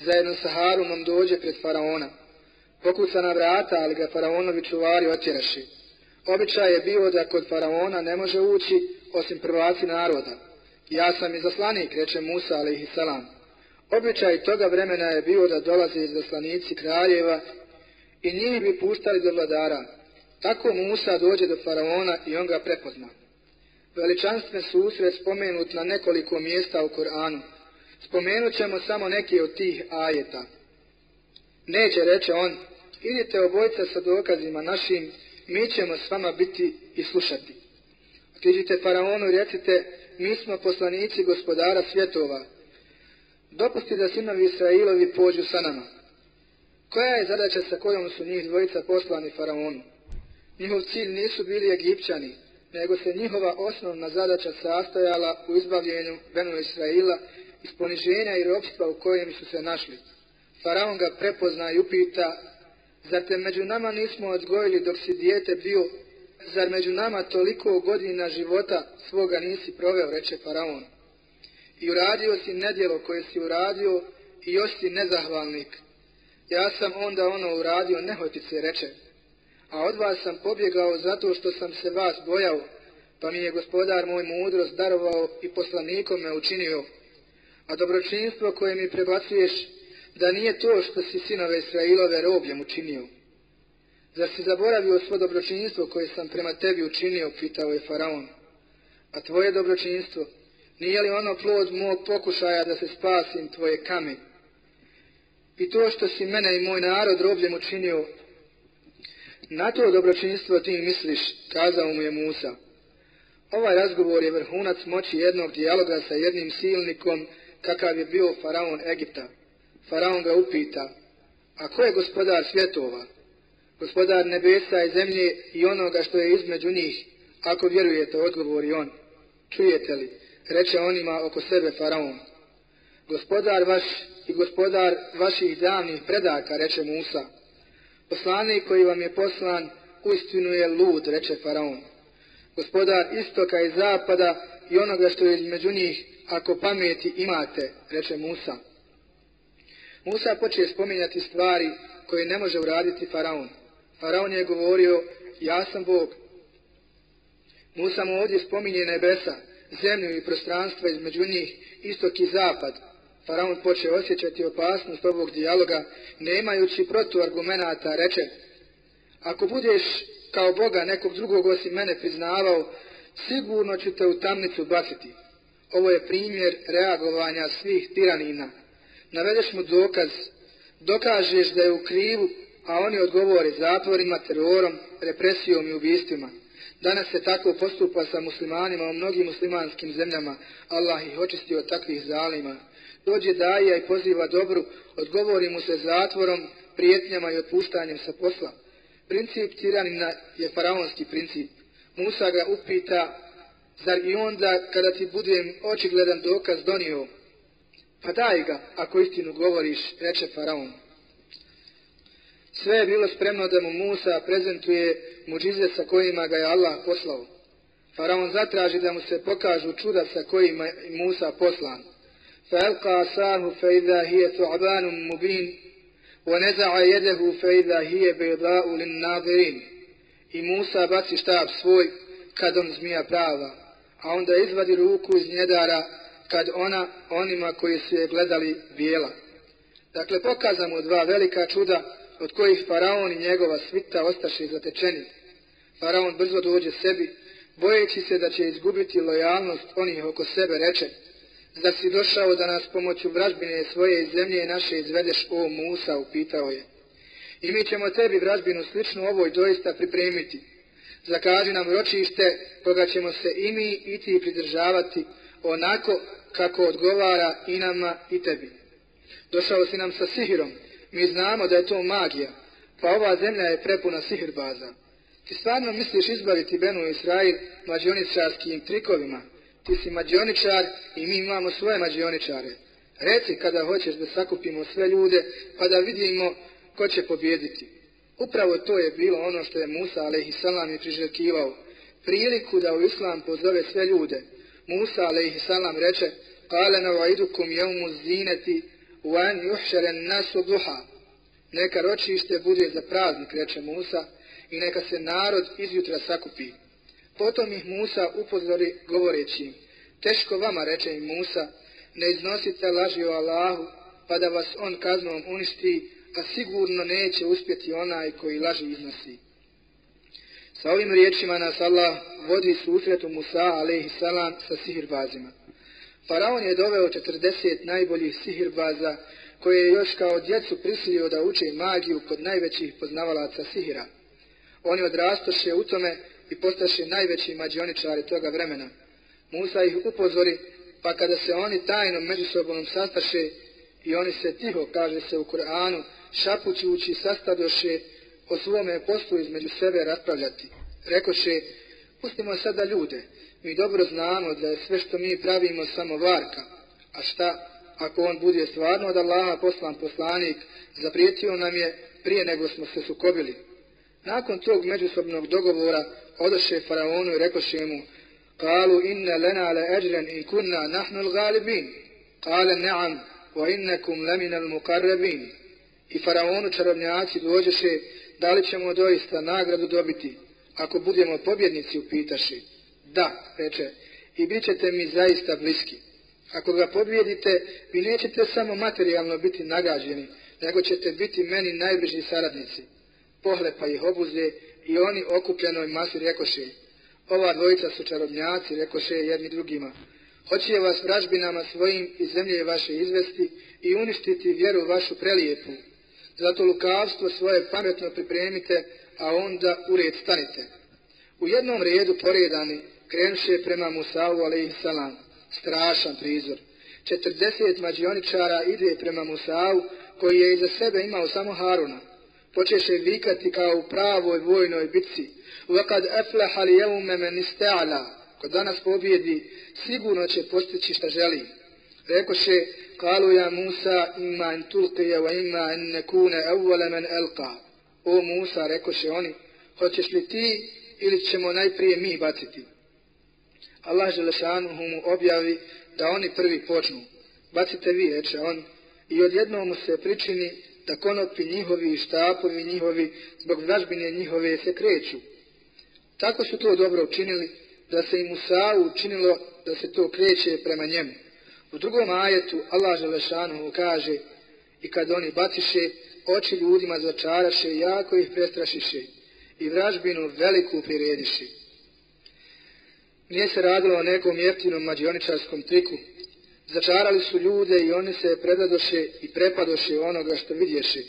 Zajedno sa Harumom dođe pred faraona. Pokuca na vrata, ali ga faraonovi čuvari otjeraši. Običaj je bio da kod faraona ne može ući osim prvaci naroda. Ja sam izaslanik, reče Musa, a.s. Običaj toga vremena je bio da dolaze izaslanici kraljeva i njih bi puštali do vladara. Tako Musa dođe do faraona i on ga prepozna veličanstven susret spomenut na nekoliko mjesta u Koranu. Spomenut ćemo samo neke od tih ajeta. Neće, reče on, idite obojca sa dokazima našim, mi ćemo s vama biti i slušati. Priđite faraonu i recite, mi smo poslanici gospodara svjetova. Dopusti da sinovi Israilovi pođu sa nama. Koja je zadaća sa kojom su njih dvojica poslani faraonu? Njihov cilj nisu bili egipćani, nego se njihova osnovna zadaća sastojala u izbavljenju Benu Israila iz poniženja i ropstva u kojem su se našli. Faraon ga prepozna i upita, zar te među nama nismo odgojili dok si dijete bio, zar među nama toliko godina života svoga nisi proveo, reče Faraon. I uradio si nedjelo koje si uradio i još si nezahvalnik. Ja sam onda ono uradio nehotice, reče a od vas sam pobjegao zato što sam se vas bojao, pa mi je gospodar moj mudrost darovao i poslanikom me učinio, a dobročinstvo koje mi prebacuješ, da nije to što si sinove Israilove robljem učinio. Zar si zaboravio svo dobročinjstvo koje sam prema tebi učinio, pitao je Faraon. A tvoje dobročinstvo, nije li ono plod mog pokušaja da se spasim tvoje kame? I to što si mene i moj narod robljem učinio, na to dobročinjstvo ti misliš, kazao mu je Musa. Ovaj razgovor je vrhunac moći jednog dijaloga sa jednim silnikom, kakav je bio faraon Egipta. Faraon ga upita, a ko je gospodar svjetova? Gospodar nebesa i zemlje i onoga što je između njih, ako vjerujete, odgovori on. Čujete li? Reče onima oko sebe faraon. Gospodar vaš i gospodar vaših davnih predaka, reče Musa. Poslanik koji vam je poslan, uistinu je lud, reče faraon. Gospodar istoka i zapada i onoga što je između njih, ako pameti imate, reče Musa. Musa počeje spominjati stvari koje ne može uraditi faraon. Faraon je govorio, ja sam Bog. Musa mu ovdje spominje nebesa, zemlju i prostranstva između njih, istok i zapad. Faraon poče osjećati opasnost ovog dijaloga, nemajući protuargumenata, reče, ako budeš kao Boga nekog drugog osim mene priznavao, sigurno ću te u tamnicu baciti. Ovo je primjer reagovanja svih tiranina. Navedeš mu dokaz, dokažeš da je u krivu, a oni odgovore zatvorima, terorom, represijom i ubistvima. Danas se tako postupa sa muslimanima u mnogim muslimanskim zemljama. Allah ih očisti od takvih zalima. Dođe daja i poziva dobru, odgovori mu se zatvorom, prijetnjama i otpuštanjem sa posla. Princip tiranina je faraonski princip. Musa ga upita, zar i onda kada ti budem očigledan dokaz donio, pa daj ga, ako istinu govoriš, reče faraon. Sve je bilo spremno da mu Musa prezentuje muđize sa kojima ga je Allah poslao. Faraon zatraži da mu se pokažu čuda sa kojima je Musa poslan. فألقى عصاه فإذا هي ثعبان مبين ونزع يده فإذا هي بيضاء للناظرين I Musa baci štab svoj kad on zmija prava, a onda izvadi ruku iz njedara kad ona onima koji su je gledali bijela. Dakle, pokazamo dva velika čuda od kojih faraon i njegova svita ostaše zatečeni. Faraon brzo dođe sebi, bojeći se da će izgubiti lojalnost onih oko sebe, reče, da si došao da nas pomoću vražbine svoje zemlje naše izvedeš o Musa, upitao je. I mi ćemo tebi vražbinu sličnu ovoj doista pripremiti. Zakaži nam ročište koga ćemo se i mi i ti pridržavati onako kako odgovara i nama i tebi. Došao si nam sa sihirom, mi znamo da je to magija, pa ova zemlja je prepuna sihirbaza. Ti stvarno misliš izbaviti Benu Israil mađioničarskim trikovima? Ti si mađioničar i mi imamo svoje mađioničare. Reci kada hoćeš da sakupimo sve ljude, pa da vidimo ko će pobjediti. Upravo to je bilo ono što je Musa a.s. priželjkivao. Priliku da u islam pozove sve ljude. Musa a.s. reče, Kale na vaidukum jevmu zineti uan juhšeren nasu duha. Neka ročište bude za praznik, reče Musa, i neka se narod izjutra sakupi. Potom ih Musa upozori govoreći, teško vama, reče im Musa, ne iznosite laži o Allahu, pa da vas on kaznom uništi, a sigurno neće uspjeti onaj koji laži iznosi. Sa ovim riječima nas Allah vodi susretu Musa, alaihissalam, sa sihirbazima. Faraon je doveo 40 najboljih sihirbaza, koje je još kao djecu prisilio da uče magiju kod najvećih poznavalaca sihira. Oni odrastoše u tome i postaše najveći mađioničari toga vremena. Musa ih upozori, pa kada se oni tajno među sobom sastaše i oni se tiho, kaže se u Koranu, šapućući sastadoše o svome poslu između sebe raspravljati. Rekoše, pustimo sada ljude, mi dobro znamo da je sve što mi pravimo samo varka, a šta ako on bude stvarno od Allaha poslan poslanik, zaprijetio nam je prije nego smo se sukobili. Nakon tog međusobnog dogovora odoše faraonu i rekoše mu, kalu inna lena le eđren in kunna nahnul galibin, kale naam, wa innakum leminal mukarrabin. I faraonu čarobnjaci dođeše, da li ćemo doista nagradu dobiti, ako budemo pobjednici, upitaše. Da, reče, i bit ćete mi zaista bliski. Ako ga pobjedite, vi nećete samo materijalno biti nagađeni, nego ćete biti meni najbliži saradnici. Pohlepa ih obuze i oni okupljenoj masi rekoše, ova dvojica su čarobnjaci, rekoše jedni drugima. Hoće vas vražbinama svojim iz zemlje vaše izvesti i uništiti vjeru vašu prelijepu. Zato lukavstvo svoje pametno pripremite, a onda u red stanite. U jednom redu poredani krenuše prema Musavu, ali. Strašan prizor. 40 mađioničara ide prema Musavu, koji je iza sebe imao samo Haruna. Počeše vikati kao u pravoj vojnoj bitci. Vakad eflaha li jevme men iste'ala. Ko danas pobjedi, sigurno će postići šta želi. Rekoše, kalu ja Musa ima en tulqije wa ima en nekune evvole men elka. O Musa, rekoše oni, hoćeš li ti ili ćemo najprije mi baciti? Allah Želešanuhu mu objavi da oni prvi počnu. Bacite vi, reče on, i odjednom mu se pričini da konopi njihovi i štapovi njihovi zbog vražbine njihove se kreću. Tako su to dobro učinili, da se i Musa'u učinilo da se to kreće prema njemu. U drugom ajetu Allah Želešanu kaže i kad oni baciše, oči ljudima začaraše, jako ih prestrašiše i vražbinu veliku prirediše. Nije se radilo o nekom jeftinom mađioničarskom triku. Začarali su ljude i oni se predadoše i prepadoše onoga što vidješe.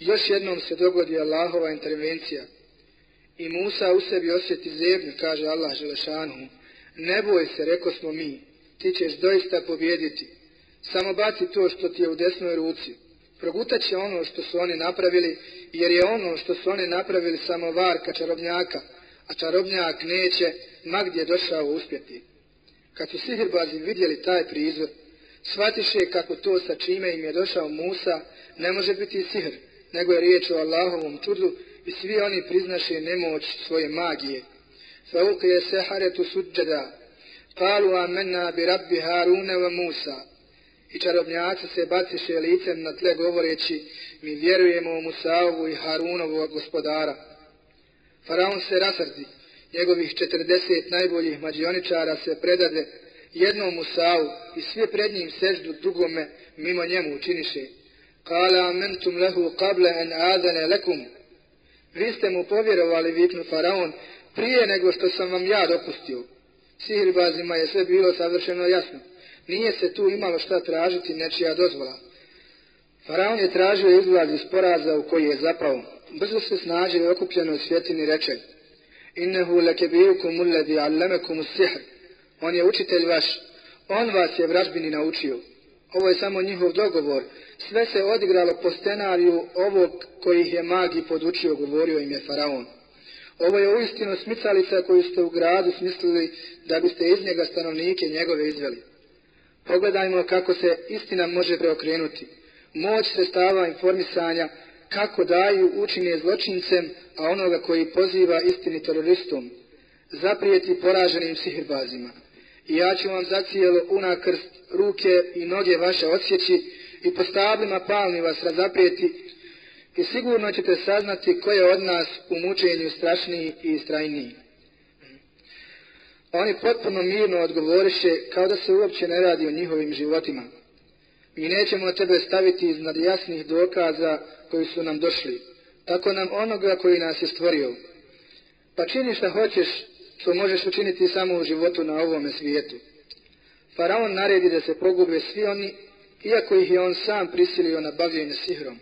Još jednom se dogodi Allahova intervencija. I Musa u sebi osjeti zebnju, kaže Allah Želešanu. Ne boj se, reko smo mi, ti ćeš doista pobjediti. Samo baci to što ti je u desnoj ruci. Progutat će ono što su oni napravili, jer je ono što su oni napravili samo varka čarobnjaka, a čarobnjak neće, ma gdje došao uspjeti. Kad su sihirbazi vidjeli taj prizor, shvatiše kako to sa čime im je došao Musa ne može biti sihr, nego je riječ o Allahovom čudu i svi oni priznaše nemoć svoje magije. Fauke je seharetu suđada, kalu amenna bi rabbi Harune wa Musa. I čarobnjaci se baciše licem na tle govoreći, mi vjerujemo u Musaovu i Harunovu gospodara. Faraon se rasrdi, njegovih 40 najboljih mađioničara se predade jednom Musavu i sve pred njim seždu drugome mimo njemu učiniše. Kala amentum lehu kable en adane lekum. Vi ste mu povjerovali, viknu Faraon, prije nego što sam vam ja dopustio. Sihirbazima je sve bilo savršeno jasno. Nije se tu imalo šta tražiti nečija dozvola. Faraon je tražio izlaz iz poraza u koji je zapao. Brzo se snađe okupljeno u svjetini reče. Innehu lekebijukum ulledi allamekum sihr. On je učitelj vaš. On vas je vražbini naučio. Ovo je samo njihov dogovor. Sve se odigralo po scenariju ovog kojih je magi podučio, govorio im je Faraon. Ovo je uistinu smicalica koju ste u gradu smislili da biste iz njega stanovnike njegove izveli. Pogledajmo kako se istina može preokrenuti. Moć sredstava informisanja kako daju učinje zločincem, a onoga koji poziva istini teroristom, zaprijeti poraženim sihirbazima. I ja ću vam zacijelo unakrst ruke i noge vaše odsjeći i po stablima palni vas razaprijeti i sigurno ćete saznati ko je od nas u mučenju strašniji i istrajniji. Oni potpuno mirno odgovoriše kao da se uopće ne radi o njihovim životima. Mi nećemo tebe staviti iznad jasnih dokaza koji su nam došli. Tako nam onoga koji nas je stvorio. Pa čini šta hoćeš, što možeš učiniti samo u životu na ovome svijetu. Faraon naredi da se pogube svi oni, iako ih je on sam prisilio na bavljenje sihrom.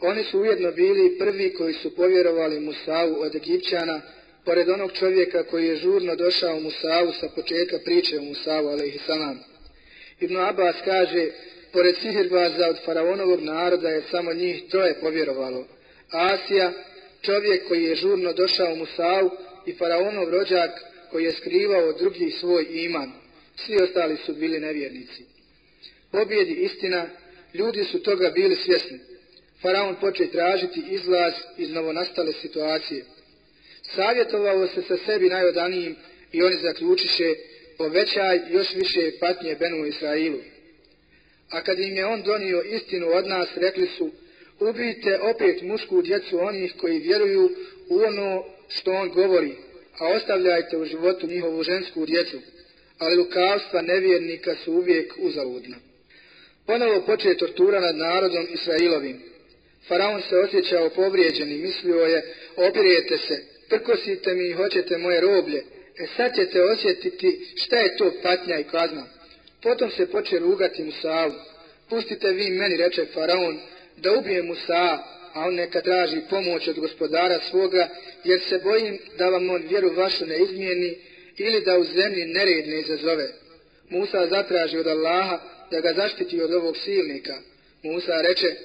Oni su ujedno bili prvi koji su povjerovali Musavu od Egipćana, pored onog čovjeka koji je žurno došao Musavu sa početka priče o Musavu, alaihissalam. Ibn Abbas kaže, pored sihirbaza od faraonovog naroda je samo njih troje povjerovalo. Asija, čovjek koji je žurno došao Musavu i faraonov rođak koji je skrivao drugih svoj iman. Svi ostali su bili nevjernici. Pobjedi istina, ljudi su toga bili svjesni. Faraon poče tražiti izlaz iz novonastale situacije. Savjetovao se sa sebi najodanijim i oni zaključiše povećaj još više patnje Benu Israilu. A kad im je on donio istinu od nas, rekli su, ubijte opet mušku djecu onih koji vjeruju u ono što on govori, a ostavljajte u životu njihovu žensku djecu, ali lukavstva nevjernika su uvijek uzaludna. Ponovo počeje tortura nad narodom Israilovim. Faraon se osjećao povrijeđen i mislio je, opirijete se, prkosite mi i hoćete moje roblje, e sad ćete osjetiti šta je to patnja i kazna. Potom se poče rugati Musavu. Pustite vi meni, reče Faraon, da ubijem Musa, a on neka traži pomoć od gospodara svoga, jer se bojim da vam on vjeru vašu ne izmijeni ili da u zemlji nered ne izazove. Musa zatraži od Allaha da ga zaštiti od ovog silnika. Musa reče,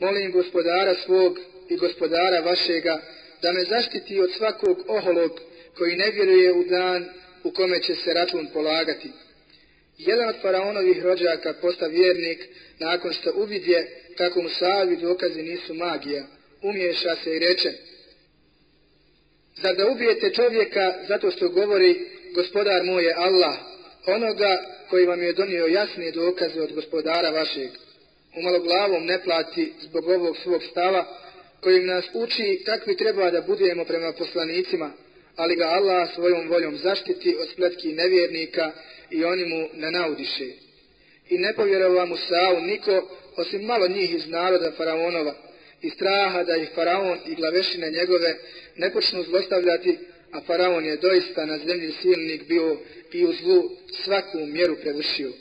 molim gospodara svog i gospodara vašega da me zaštiti od svakog oholog koji ne vjeruje u dan u kome će se račun polagati. Jedan od faraonovih rođaka posta vjernik nakon što uvidje kako mu savi dokazi nisu magija, umješa se i reče Zar da ubijete čovjeka zato što govori gospodar moj je Allah, onoga koji vam je donio jasne dokaze od gospodara vašeg. Umalo glavom ne plati zbog ovog svog stava kojim nas uči kakvi treba da budemo prema poslanicima, ali ga Allah svojom voljom zaštiti od spletki nevjernika i oni mu ne naudiše. I ne povjerova Musa'u niko osim malo njih iz naroda faraonova i straha da ih faraon i glavešine njegove ne počnu zlostavljati, a faraon je doista na zemlji silnik bio i u zlu svaku mjeru prevršio.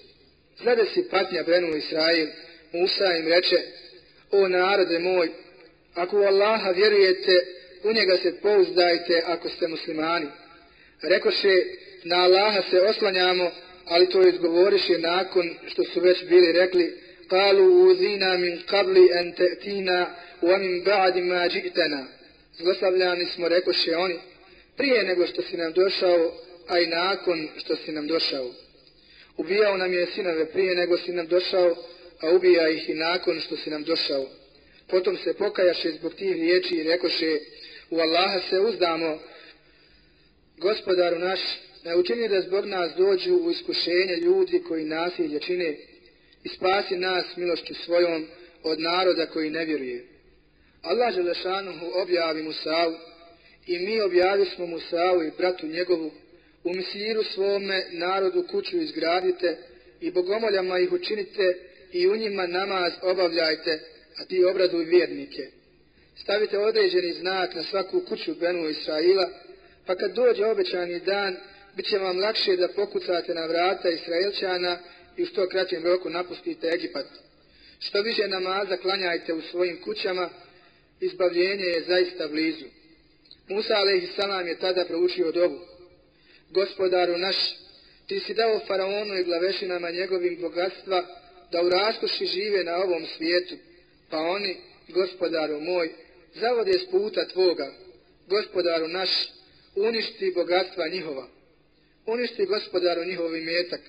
Zade si patnja Brenu Israil, Musa im reče, o narode moj, ako u Allaha vjerujete, u njega se pouzdajte ako ste muslimani. Rekoše, na Allaha se oslanjamo, ali to izgovoriše nakon što su već bili rekli, kalu uzina min kabli en te'tina u min ba'di ma Zlostavljani smo, rekoše oni, prije nego što si nam došao, a i nakon što si nam došao. Ubijao nam je sinove prije nego si nam došao, a ubija ih i nakon što si nam došao. Potom se pokajaše zbog tih riječi i rekoše, u Allaha se uzdamo, gospodaru naš, ne učini da zbog nas dođu u iskušenje ljudi koji nasilje čine i spasi nas milošću svojom od naroda koji ne vjeruje. Allah Želešanuhu objavi Musavu i mi objavi smo Musavu i bratu njegovu u misiru svome narodu kuću izgradite i bogomoljama ih učinite i u njima namaz obavljajte, a ti obraduj vjernike. Stavite određeni znak na svaku kuću Benu Israila, pa kad dođe obećani dan, bit će vam lakše da pokucate na vrata Israelčana i u što kraćem roku napustite Egipat. Što više namaza klanjajte u svojim kućama, izbavljenje je zaista blizu. Musa a.s. je tada proučio dobu. Gospodaru naš, ti si dao faraonu i glavešinama njegovim bogatstva da u raskoši žive na ovom svijetu, pa oni, gospodaru moj, zavode s puta tvoga, gospodaru naš, uništi bogatstva njihova. Uništi gospodaru njihovi imetak.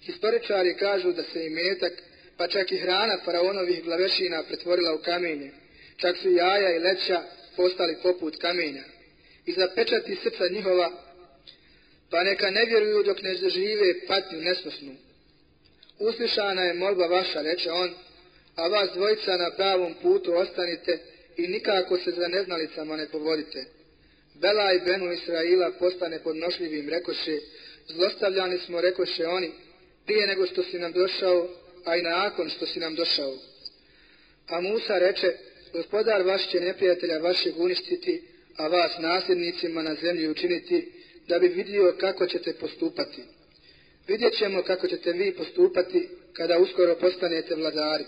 Historičari kažu da se imetak, pa čak i hrana faraonovih glavešina pretvorila u kamenje. Čak su jaja i leća postali poput kamenja. I zapečati srca njihova, pa neka ne vjeruju dok ne zažive patnju nesnosnu. Uslišana je molba vaša, reče on, a vas dvojica na pravom putu ostanite i nikako se za neznalicama ne povodite. Bela i Benu Israila postane podnošljivim, rekoše, zlostavljani smo, rekoše oni, prije nego što si nam došao, a i nakon što si nam došao. A Musa reče, gospodar vaš će neprijatelja vašeg uništiti, a vas nasljednicima na zemlji učiniti, da bi vidio kako ćete postupati. Vidjet ćemo kako ćete vi postupati kada uskoro postanete vladari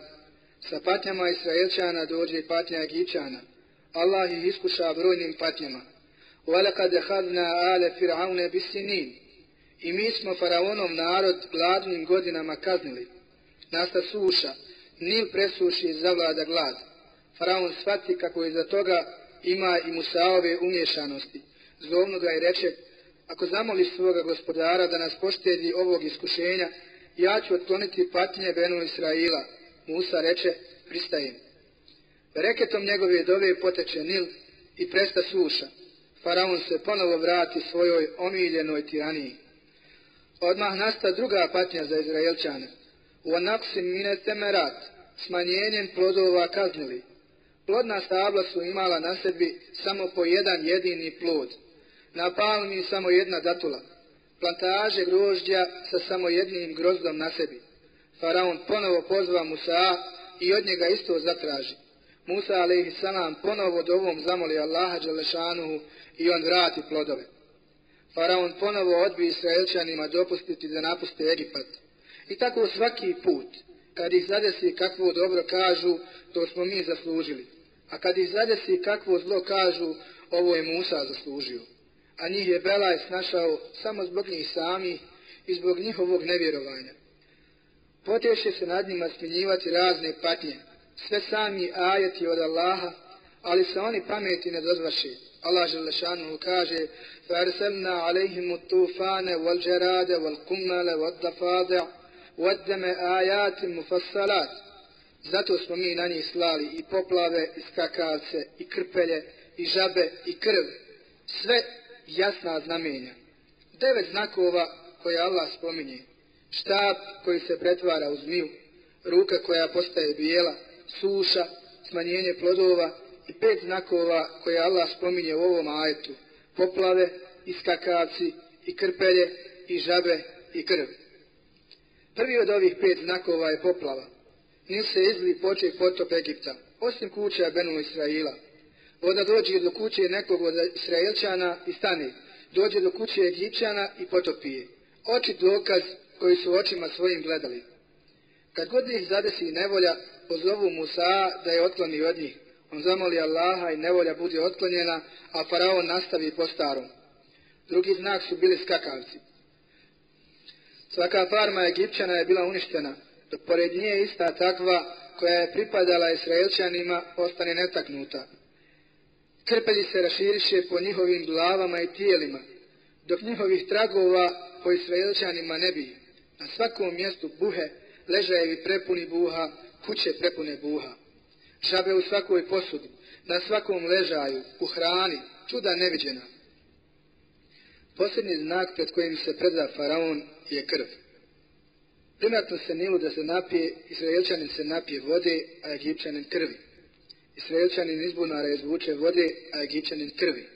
Sa patnjama Israelčana dođe i patnja Egičana. Allah ih iskuša brojnim patnjama. وَلَكَدْ خَذْنَا آلَ فِرْعَوْنَ بِسِنِينَ I mi smo faraonom narod gladnim godinama kaznili. Nasta suša, Nil presuši i zavlada glad. Faraon shvati kako je za toga ima i Musaove umješanosti. Zovno ga i reče, ako zamoli svoga gospodara da nas poštedi ovog iskušenja, ja ću otkloniti patnje Benu Israila. Musa reče, pristajem. Reketom njegove dove poteče Nil i presta suša. Faraon se ponovo vrati svojoj omiljenoj tiraniji. Odmah nasta druga patnja za Izraelčane. U anaksim mine temerat, smanjenjem plodova kaznili. Plodna stabla su imala na sebi samo po jedan jedini plod. Na palmi samo jedna datula, plantaže grožđa sa samo jednim grozdom na sebi. Faraon ponovo pozva Musa i od njega isto zatraži. Musa a.s. salam ponovo dovom zamoli Allaha Đelešanuhu i on vrati plodove. Faraon ponovo odbi Israelčanima dopustiti da napuste Egipat. I tako svaki put, kad ih zadesi kakvo dobro kažu, to smo mi zaslužili. A kad ih zadesi kakvo zlo kažu, ovo je Musa zaslužio. A njih je Belaj snašao samo zbog njih sami i zbog njihovog nevjerovanja Potješe se nad njima smjenjivati razne patnje, sve sami ajeti od Allaha, ali se oni pameti ne dozvaše. Allah Želešanu kaže فَأَرْسَلْنَا عَلَيْهِمُ الطُّوفَانَ وَالْجَرَادَ وَالْقُمَّلَ وَالدَّفَاضِعَ وَدَّمَ آيَاتٍ مُفَصَّلَاتٍ Zato smo mi na njih slali i poplave, i skakavce, i krpelje, i žabe, i krv. Sve jasna znamenja. Devet znakova koje Allah spominje. štap koji se pretvara u zmiju, ruka koja postaje bijela, suša, smanjenje plodova i pet znakova koje Allah spominje u ovom ajetu. Poplave, iskakavci, i krpelje, i žabe, i krv. Prvi od ovih pet znakova je poplava. Nil se izli poček potop Egipta, osim kuća Benu Israila. Voda dođe do kuće nekog od Israelčana i stane. Dođe do kuće Egipćana i potopije. Oči dokaz koji su očima svojim gledali. Kad god ih zadesi nevolja, pozovu Musa da je otkloni od njih. On zamoli Allaha i nevolja bude otklonjena, a faraon nastavi po starom. Drugi znak su bili skakavci. Svaka farma Egipćana je bila uništena, dok pored nje ista takva koja je pripadala Israelčanima ostane netaknuta. Krpelji se raširiše po njihovim glavama i tijelima, dok njihovih tragova po Israelčanima ne bije. Na svakom mjestu buhe, ležajevi prepuni buha, kuće prepune buha. Žabe u svakoj posudi, na svakom ležaju, u hrani, čuda neviđena. Posljednji znak pred kojim se preda faraon je krv. Primatno se nilu da se napije, Israelčanin se napije vode, a Egipćanin krvi. Israelčanin iz bunara izvuče vode, a Egipćanin krvi.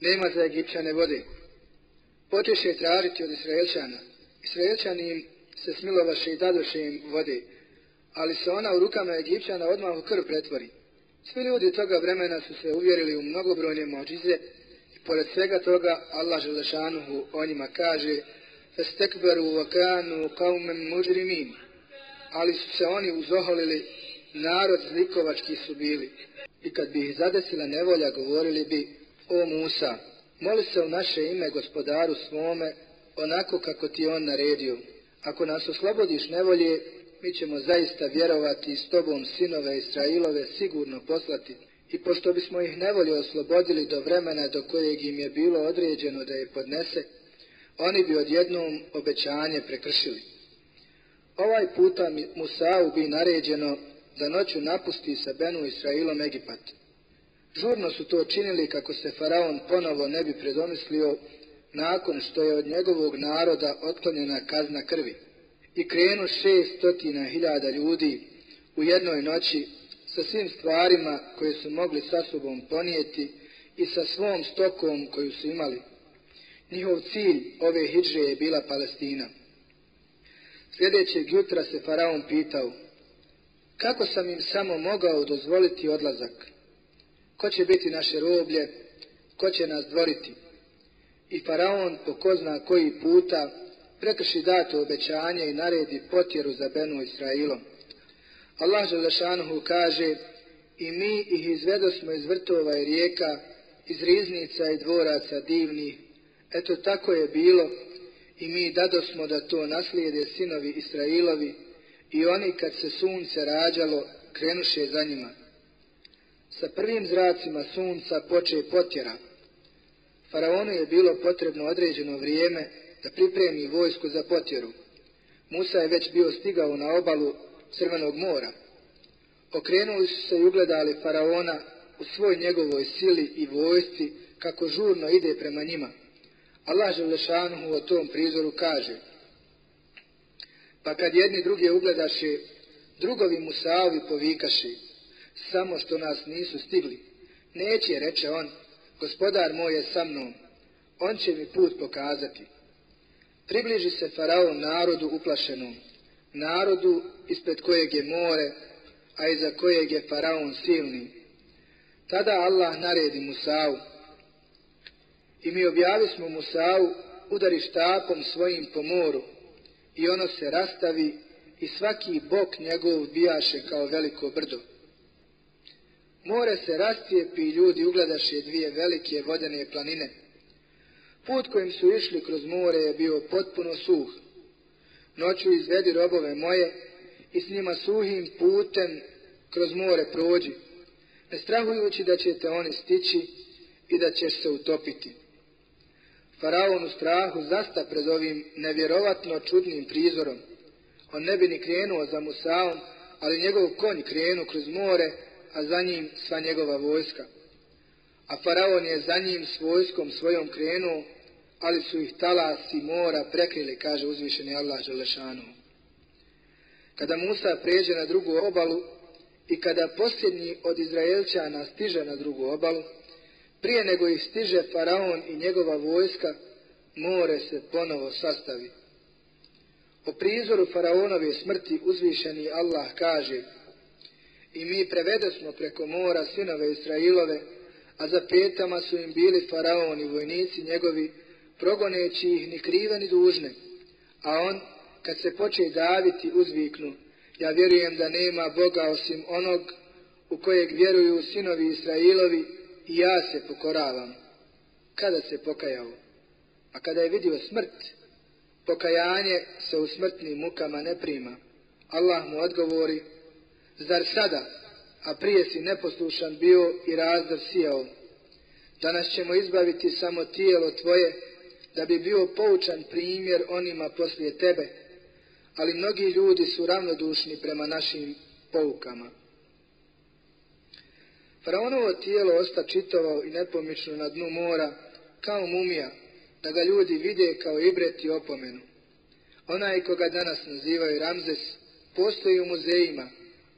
Nema za Egipćane vode. Počeše tražiti od Israelčana. Israelčani im se smilovaše i dadoše im vode, ali se ona u rukama Egipćana odmah u krv pretvori. Svi ljudi toga vremena su se uvjerili u mnogobrojne mođize i pored svega toga Allah Želešanuhu o njima kaže Festekberu vakanu kaumem muđrimin. Ali su se oni uzoholili, narod zlikovački su bili. I kad bi ih zadesila nevolja, govorili bi, o Musa, moli se u naše ime gospodaru svome, onako kako ti on naredio. Ako nas oslobodiš nevolje, mi ćemo zaista vjerovati i s tobom sinove Israilove sigurno poslati. I pošto bismo ih nevolje oslobodili do vremena do kojeg im je bilo određeno da je podnese, oni bi odjednom obećanje prekršili. Ovaj puta Musa'u bi naređeno da noću napusti sa Benu Israilom Egipat. Žurno su to činili kako se Faraon ponovo ne bi predomislio nakon što je od njegovog naroda otklonjena kazna krvi. I krenu šest stotina hiljada ljudi u jednoj noći sa svim stvarima koje su mogli sa sobom ponijeti i sa svom stokom koju su imali. Njihov cilj ove hijdže je bila Palestina. Sljedećeg jutra se Faraon pitao, kako sam im samo mogao dozvoliti odlazak? Ko će biti naše roblje? Ko će nas dvoriti? I Faraon po ko zna koji puta prekrši dato obećanje i naredi potjeru za Benu Israilom. Allah Želešanuhu kaže, i mi ih izvedosmo iz vrtova i rijeka, iz riznica i dvoraca divnih, Eto tako je bilo i mi dadosmo da to naslijede sinovi Israilovi i oni kad se sunce rađalo krenuše za njima. Sa prvim zracima sunca poče potjera. Faraonu je bilo potrebno određeno vrijeme da pripremi vojsku za potjeru. Musa je već bio stigao na obalu Crvenog mora. Okrenuli su se i ugledali Faraona u svoj njegovoj sili i vojsci kako žurno ide prema njima. Allah Želešanuhu o tom prizoru kaže Pa kad jedni drugi ugledaše, drugovi Musaovi povikaše, samo što nas nisu stigli. Neće, reče on, gospodar moj je sa mnom, on će mi put pokazati. Približi se faraon narodu uplašenom, narodu ispred kojeg je more, a iza kojeg je faraon silni. Tada Allah naredi Musavu. I mi objavi smo Musavu, udari štapom svojim po moru, i ono se rastavi i svaki bok njegov bijaše kao veliko brdo. More se rastijepi i ljudi ugledaše dvije velike vodene planine. Put kojim su išli kroz more je bio potpuno suh. Noću izvedi robove moje i s njima suhim putem kroz more prođi, ne strahujući da ćete oni stići i da ćeš se utopiti. Faraon u strahu zasta pred ovim nevjerovatno čudnim prizorom. On ne bi ni krenuo za Musaom, ali njegov konj krenu kroz more, a za njim sva njegova vojska. A Faraon je za njim s vojskom svojom krenuo, ali su ih talasi mora prekrili, kaže uzvišeni Allah Želešanu. Kada Musa pređe na drugu obalu i kada posljednji od Izraelčana stiže na drugu obalu, prije nego ih stiže Faraon i njegova vojska, more se ponovo sastavi. O prizoru Faraonove smrti uzvišeni Allah kaže I mi prevedesmo preko mora sinove Israilove, a za petama su im bili faraoni, vojnici njegovi, progoneći ih ni krive ni dužne. A on, kad se poče daviti, uzviknu, ja vjerujem da nema Boga osim onog u kojeg vjeruju sinovi Israilovi i ja se pokoravam. Kada se pokajao? A kada je vidio smrt, pokajanje se u smrtnim mukama ne prima. Allah mu odgovori, zar sada, a prije si neposlušan bio i razdor sijao, danas ćemo izbaviti samo tijelo tvoje, da bi bio poučan primjer onima poslije tebe, ali mnogi ljudi su ravnodušni prema našim poukama. Faraonovo tijelo osta čitovao i nepomično na dnu mora, kao mumija, da ga ljudi vide kao ibret i opomenu. Onaj koga danas nazivaju Ramzes, postoji u muzejima,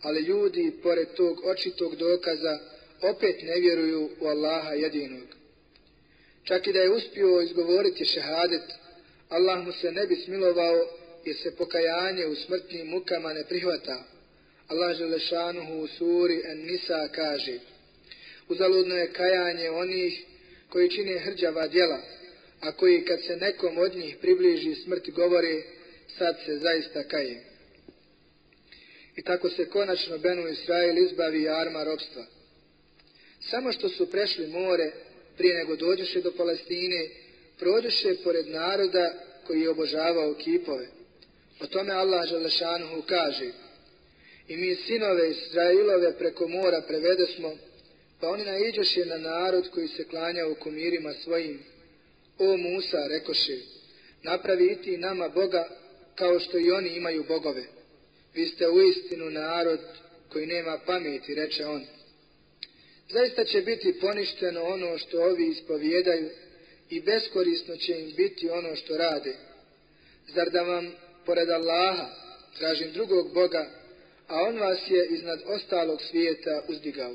ali ljudi, pored tog očitog dokaza, opet ne vjeruju u Allaha jedinog. Čak i da je uspio izgovoriti šehadet, Allah mu se ne bi smilovao jer se pokajanje u smrtnim mukama ne prihvata. Allah Želešanuhu u suri En Nisa kaže Uzaludno je kajanje onih koji čine hrđava djela, a koji kad se nekom od njih približi smrt govore sad se zaista kaje. I tako se konačno Benu Israel izbavi arma robstva. Samo što su prešli more, prije nego dođeše do Palestine, prođeše pored naroda koji je obožavao kipove. O tome Allah Želešanuhu kaže I mi sinove Israilove preko mora prevede smo, pa oni naiđoše na narod koji se klanja u kumirima svojim. O Musa, rekoše, napravi i ti nama Boga kao što i oni imaju bogove. Vi ste u istinu narod koji nema pameti, reče on. Zaista će biti poništeno ono što ovi ispovjedaju i beskorisno će im biti ono što rade. Zar da vam pored Allaha, tražim drugog Boga, a on vas je iznad ostalog svijeta uzdigao.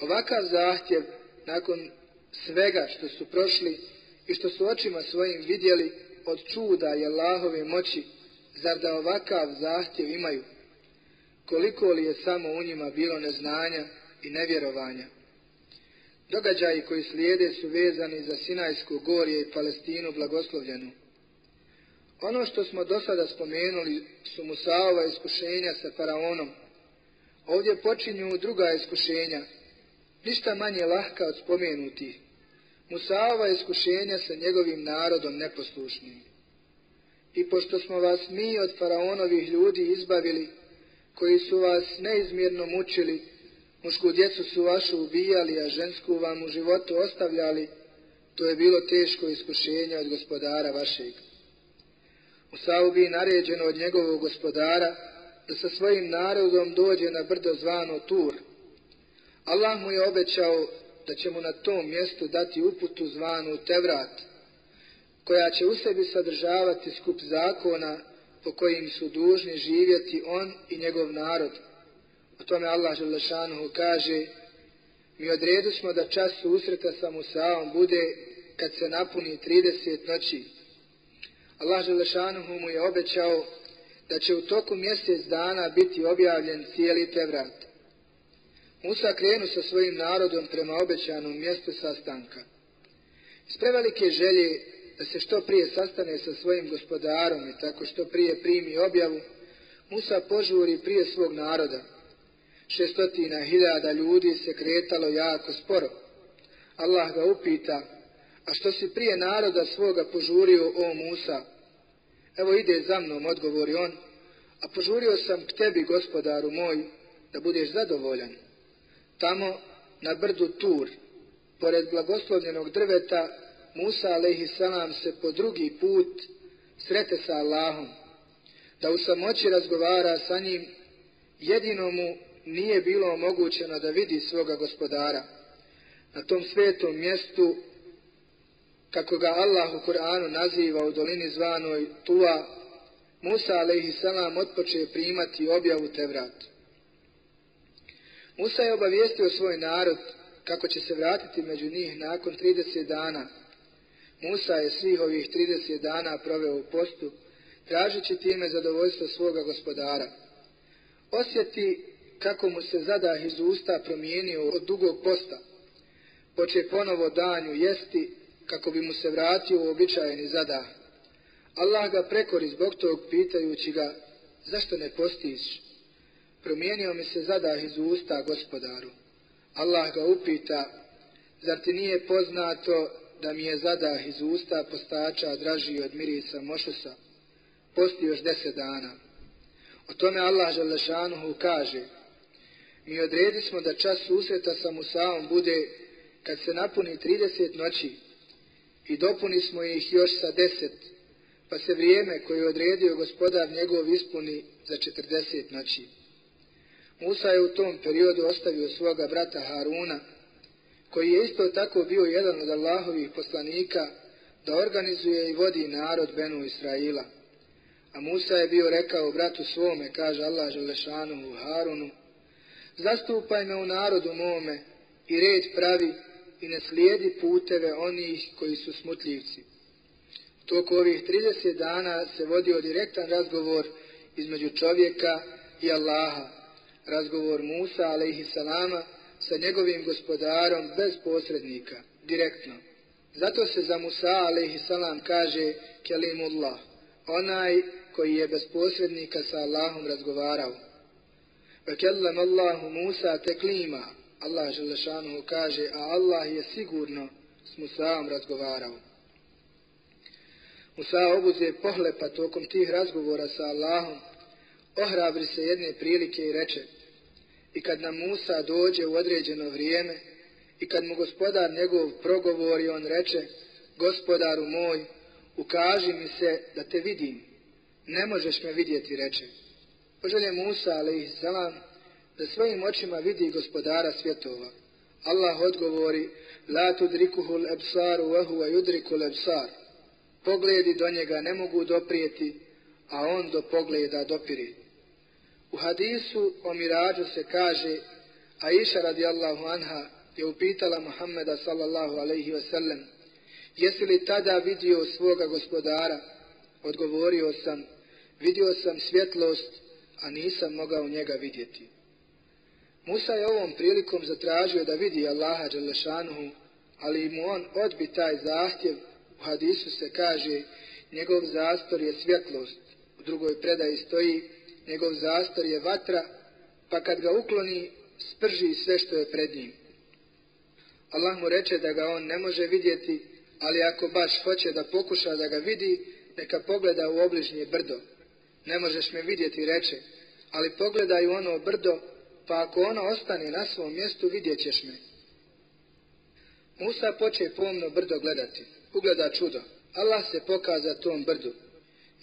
Ovakav zahtjev, nakon svega što su prošli i što su očima svojim vidjeli od čuda i Allahove moći, zar da ovakav zahtjev imaju? Koliko li je samo u njima bilo neznanja i nevjerovanja? Događaji koji slijede su vezani za Sinajsko gorje i Palestinu blagoslovljenu. Ono što smo do sada spomenuli su Musaova iskušenja sa faraonom. Ovdje počinju druga iskušenja, ništa manje lahka od spomenutih. Musaova iskušenja sa njegovim narodom neposlušnim. I pošto smo vas mi od faraonovih ljudi izbavili, koji su vas neizmjerno mučili, mušku djecu su vašu ubijali, a žensku vam u životu ostavljali, to je bilo teško iskušenje od gospodara vašeg. U Saubi naređeno od njegovog gospodara da sa svojim narodom dođe na brdo zvano Tur. Allah mu je obećao da će mu na tom mjestu dati uputu zvanu Tevrat, koja će u sebi sadržavati skup zakona po kojim su dužni živjeti on i njegov narod. O tome Allah Želešanuhu kaže, mi odredu smo da čas susreta sa Musaom bude kad se napuni 30 noći. Allah Želešanuhu mu je obećao da će u toku mjesec dana biti objavljen cijeli Tevrat. Musa krenu sa svojim narodom prema obećanom mjestu sastanka. Iz prevelike želje da se što prije sastane sa svojim gospodarom i tako što prije primi objavu, Musa požuri prije svog naroda. Šestotina hiljada ljudi se kretalo jako sporo. Allah ga upita, a što si prije naroda svoga požurio o Musa? Evo ide za mnom, odgovori on, a požurio sam k tebi, gospodaru moj, da budeš zadovoljan. Tamo, na brdu Tur, pored blagoslovljenog drveta, Musa a.s. se po drugi put srete sa Allahom, da u samoći razgovara sa njim, jedino mu nije bilo omogućeno da vidi svoga gospodara. Na tom svetom mjestu, kako ga Allah u Kur'anu naziva u dolini zvanoj Tua, Musa a.s. otpoče primati objavu Tevrat. Musa je obavijestio svoj narod kako će se vratiti među njih nakon 30 dana. Musa je svih ovih 30 dana proveo u postu, tražeći time zadovoljstvo svoga gospodara. Osjeti kako mu se zadah iz usta promijenio od dugog posta. Poče ponovo danju jesti kako bi mu se vratio u običajeni zadah. Allah ga prekori zbog tog pitajući ga zašto ne postiš? Promijenio mi se zadah iz usta gospodaru. Allah ga upita zar ti nije poznato da mi je zadah iz usta postača draži od mirisa mošusa? Posti još deset dana. O tome Allah Želešanuhu kaže Mi odredi smo da čas susreta sa Musaom bude kad se napuni 30 noći i dopuni smo ih još sa deset, pa se vrijeme koje je odredio gospodar njegov ispuni za 40 noći. Musa je u tom periodu ostavio svoga brata Haruna, koji je isto tako bio jedan od Allahovih poslanika, da organizuje i vodi narod Benu Israila. A Musa je bio rekao bratu svome, kaže Allah Želešanu u Harunu, zastupaj me u narodu mome i red pravi i ne slijedi puteve onih koji su smutljivci. Toko ovih 30 dana se vodio direktan razgovor između čovjeka i Allaha, razgovor Musa, alaihissalama, sa njegovim gospodarom bez posrednika, direktno. Zato se za Musa, a.s. kaže Kelimullah, onaj koji je bez posrednika sa Allahom razgovarao. Vekellam Allahu Musa teklima, Allah Želešanu kaže, a Allah je sigurno s Musaom razgovarao. Musa obuze pohlepa tokom tih razgovora sa Allahom, ohrabri se jedne prilike i reče, i kad nam Musa dođe u određeno vrijeme, i kad mu gospodar njegov progovori, on reče, gospodaru moj, ukaži mi se da te vidim, ne možeš me vidjeti, reče. Poželje Musa, ali i salam, da svojim očima vidi gospodara svjetova. Allah odgovori, la tudrikuhu l'ebsaru, vahuva yudriku l'ebsar. Pogledi do njega ne mogu doprijeti, a on do pogleda dopiri. U hadisu o mirađu se kaže, a iša radijallahu anha je upitala Muhammeda sallallahu alaihi wasallam, jesi li tada vidio svoga gospodara? Odgovorio sam, vidio sam svjetlost, a nisam mogao njega vidjeti. Musa je ovom prilikom zatražio da vidi Allaha Đalešanuhu, ali mu on odbi taj zahtjev. U hadisu se kaže, njegov zastor je svjetlost. U drugoj predaji stoji, njegov zastor je vatra, pa kad ga ukloni, sprži sve što je pred njim. Allah mu reče da ga on ne može vidjeti, ali ako baš hoće da pokuša da ga vidi, neka pogleda u obližnje brdo. Ne možeš me vidjeti, reče, ali pogledaj u ono brdo pa ako ono ostane na svom mjestu, vidjet ćeš me. Musa poče pomno brdo gledati. Ugleda čudo. Allah se pokaza tom brdu.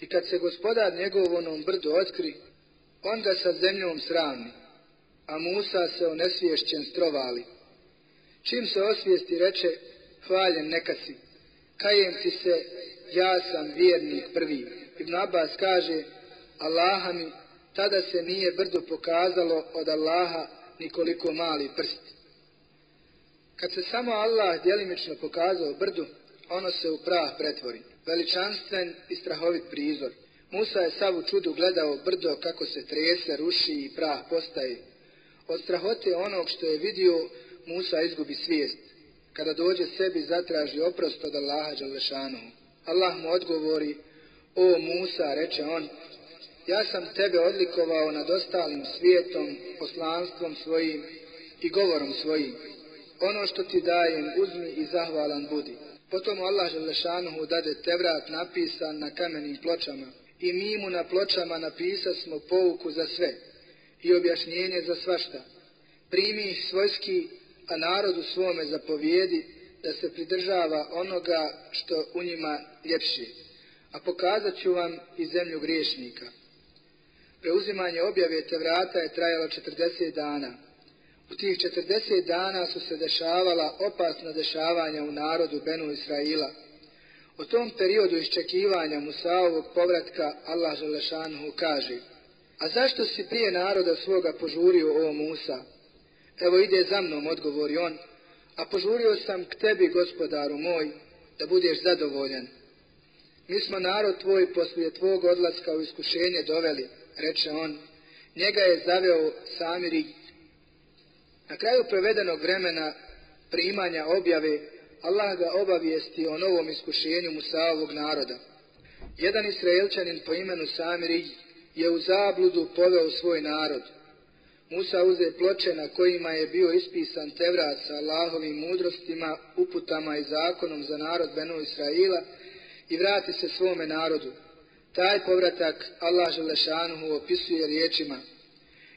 I kad se gospodar njegov onom brdu otkri, on ga sa zemljom sravni. A Musa se onesvješćen strovali. Čim se osvijesti reče, hvaljen neka si. Kajem ti se, ja sam vjernik prvi. Ibn Abbas kaže, Allaha mi tada se nije brdo pokazalo od Allaha nikoliko mali prst. Kad se samo Allah djelimično pokazao brdu, ono se u prah pretvori. Veličanstven i strahovit prizor. Musa je sav čudu gledao brdo kako se trese, ruši i prah postaje. Od strahote onog što je vidio, Musa izgubi svijest. Kada dođe sebi, zatraži oprost od Allaha Đalešanu. Allah mu odgovori, o Musa, reče on, ja sam tebe odlikovao nad ostalim svijetom, poslanstvom svojim i govorom svojim. Ono što ti dajem, uzmi i zahvalan budi. Potom Allah Želešanuhu dade Tevrat napisan na kamenim pločama i mi mu na pločama napisa smo pouku za sve i objašnjenje za svašta. Primi ih svojski, a narodu svome zapovijedi da se pridržava onoga što u njima ljepši. A pokazat ću vam i zemlju griješnika. Preuzimanje objave Tevrata je trajalo 40 dana. U tih 40 dana su se dešavala opasna dešavanja u narodu Benu Israila. U tom periodu iščekivanja Musaovog povratka Allah Želešanuhu kaže A zašto si prije naroda svoga požurio o Musa? Evo ide za mnom, odgovori on, a požurio sam k tebi, gospodaru moj, da budeš zadovoljan. Mi smo narod tvoj poslije tvog odlaska u iskušenje doveli, reče on. Njega je zaveo Samiri. Na kraju provedenog vremena primanja objave, Allah ga obavijesti o novom iskušenju Musaovog naroda. Jedan israelčanin po imenu Samiri je u zabludu poveo svoj narod. Musa uze ploče na kojima je bio ispisan Tevrat sa Allahovim mudrostima, uputama i zakonom za narod Benu Israila i vrati se svome narodu. Taj povratak Allah Želešanuhu opisuje riječima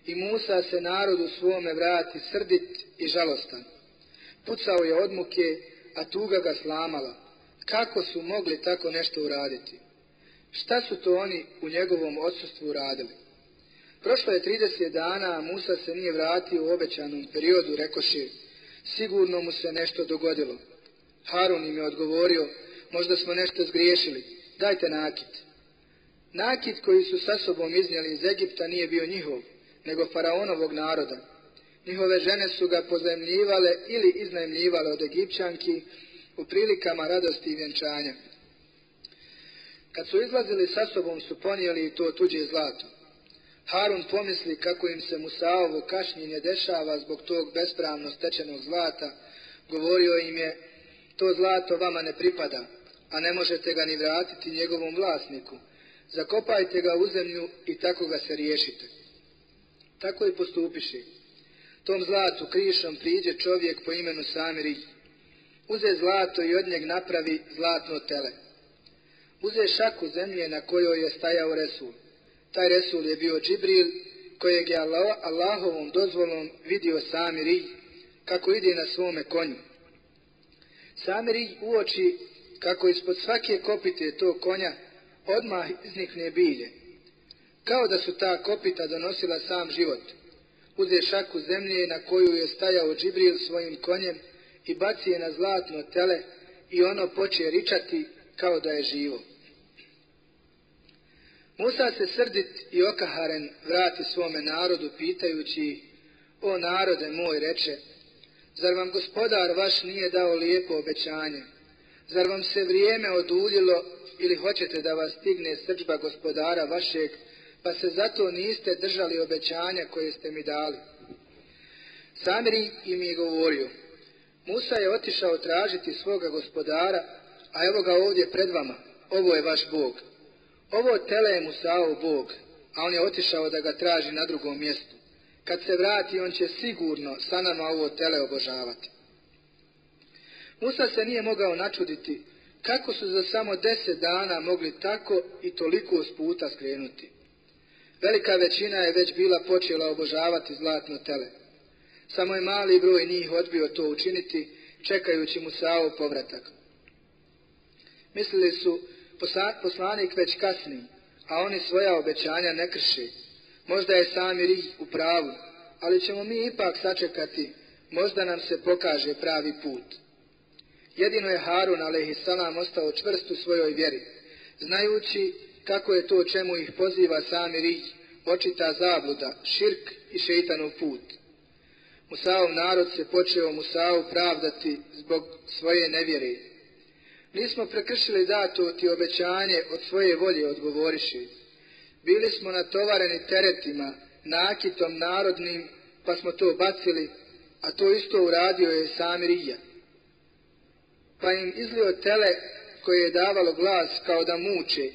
i Musa se narodu svome vrati srdit i žalostan. Pucao je od muke, a tuga ga slamala. Kako su mogli tako nešto uraditi? Šta su to oni u njegovom odsustvu uradili? Prošlo je 30 dana, a Musa se nije vratio u obećanom periodu, rekoši, sigurno mu se nešto dogodilo. Harun im je odgovorio, možda smo nešto zgriješili, dajte nakit. Nakit koji su sa sobom iznijeli iz Egipta nije bio njihov, nego faraonovog naroda. Njihove žene su ga pozemljivale ili iznajemljivale od Egipćanki u prilikama radosti i vjenčanja. Kad su izlazili sa sobom su ponijeli to tuđe zlato. Harun pomisli kako im se Musaovo kašnjenje dešava zbog tog bespravno stečenog zlata, govorio im je, to zlato vama ne pripada, a ne možete ga ni vratiti njegovom vlasniku. Zakopajte ga u zemlju i tako ga se riješite. Tako i postupiši. Tom zlatu krišom priđe čovjek po imenu Samiri. Uze zlato i od njeg napravi zlatno tele. Uze šaku zemlje na kojoj je stajao Resul. Taj Resul je bio Džibril, kojeg je Allahovom dozvolom vidio Samiri kako ide na svome konju. Samiri uoči kako ispod svake kopite tog konja odmah iznikne bilje. Kao da su ta kopita donosila sam život. Uze šaku zemlje na koju je stajao Džibril svojim konjem i baci je na zlatno tele i ono poče ričati kao da je živo. Musa se srdit i okaharen vrati svome narodu pitajući, o narode moj reče, zar vam gospodar vaš nije dao lijepo obećanje? Zar vam se vrijeme oduljilo ili hoćete da vas stigne srđba gospodara vašeg, pa se zato niste držali obećanja koje ste mi dali? Samiri im je govorio, Musa je otišao tražiti svoga gospodara, a evo ga ovdje pred vama, ovo je vaš Bog. Ovo tele je Musao Bog, a on je otišao da ga traži na drugom mjestu. Kad se vrati, on će sigurno sa nama ovo tele obožavati. Musa se nije mogao načuditi kako su za samo deset dana mogli tako i toliko s puta skrenuti. Velika većina je već bila počela obožavati zlatno tele. Samo je mali broj njih odbio to učiniti, čekajući Musao povratak. Mislili su, poslanik već kasni, a oni svoja obećanja ne krši. Možda je sami Rih u pravu, ali ćemo mi ipak sačekati, možda nam se pokaže pravi put. Jedino je Harun, alaihissalam, ostao čvrst u svojoj vjeri, znajući kako je to čemu ih poziva sami Rih, očita zabluda, širk i šeitanov put. Musaov narod se počeo Musaov pravdati zbog svoje nevjere. Nismo prekršili dato ti obećanje od svoje volje odgovoriši. Bili smo natovareni teretima, nakitom narodnim, pa smo to bacili, a to isto uradio je sami Rija. Pa im izlio tele koje je davalo glas kao da muče,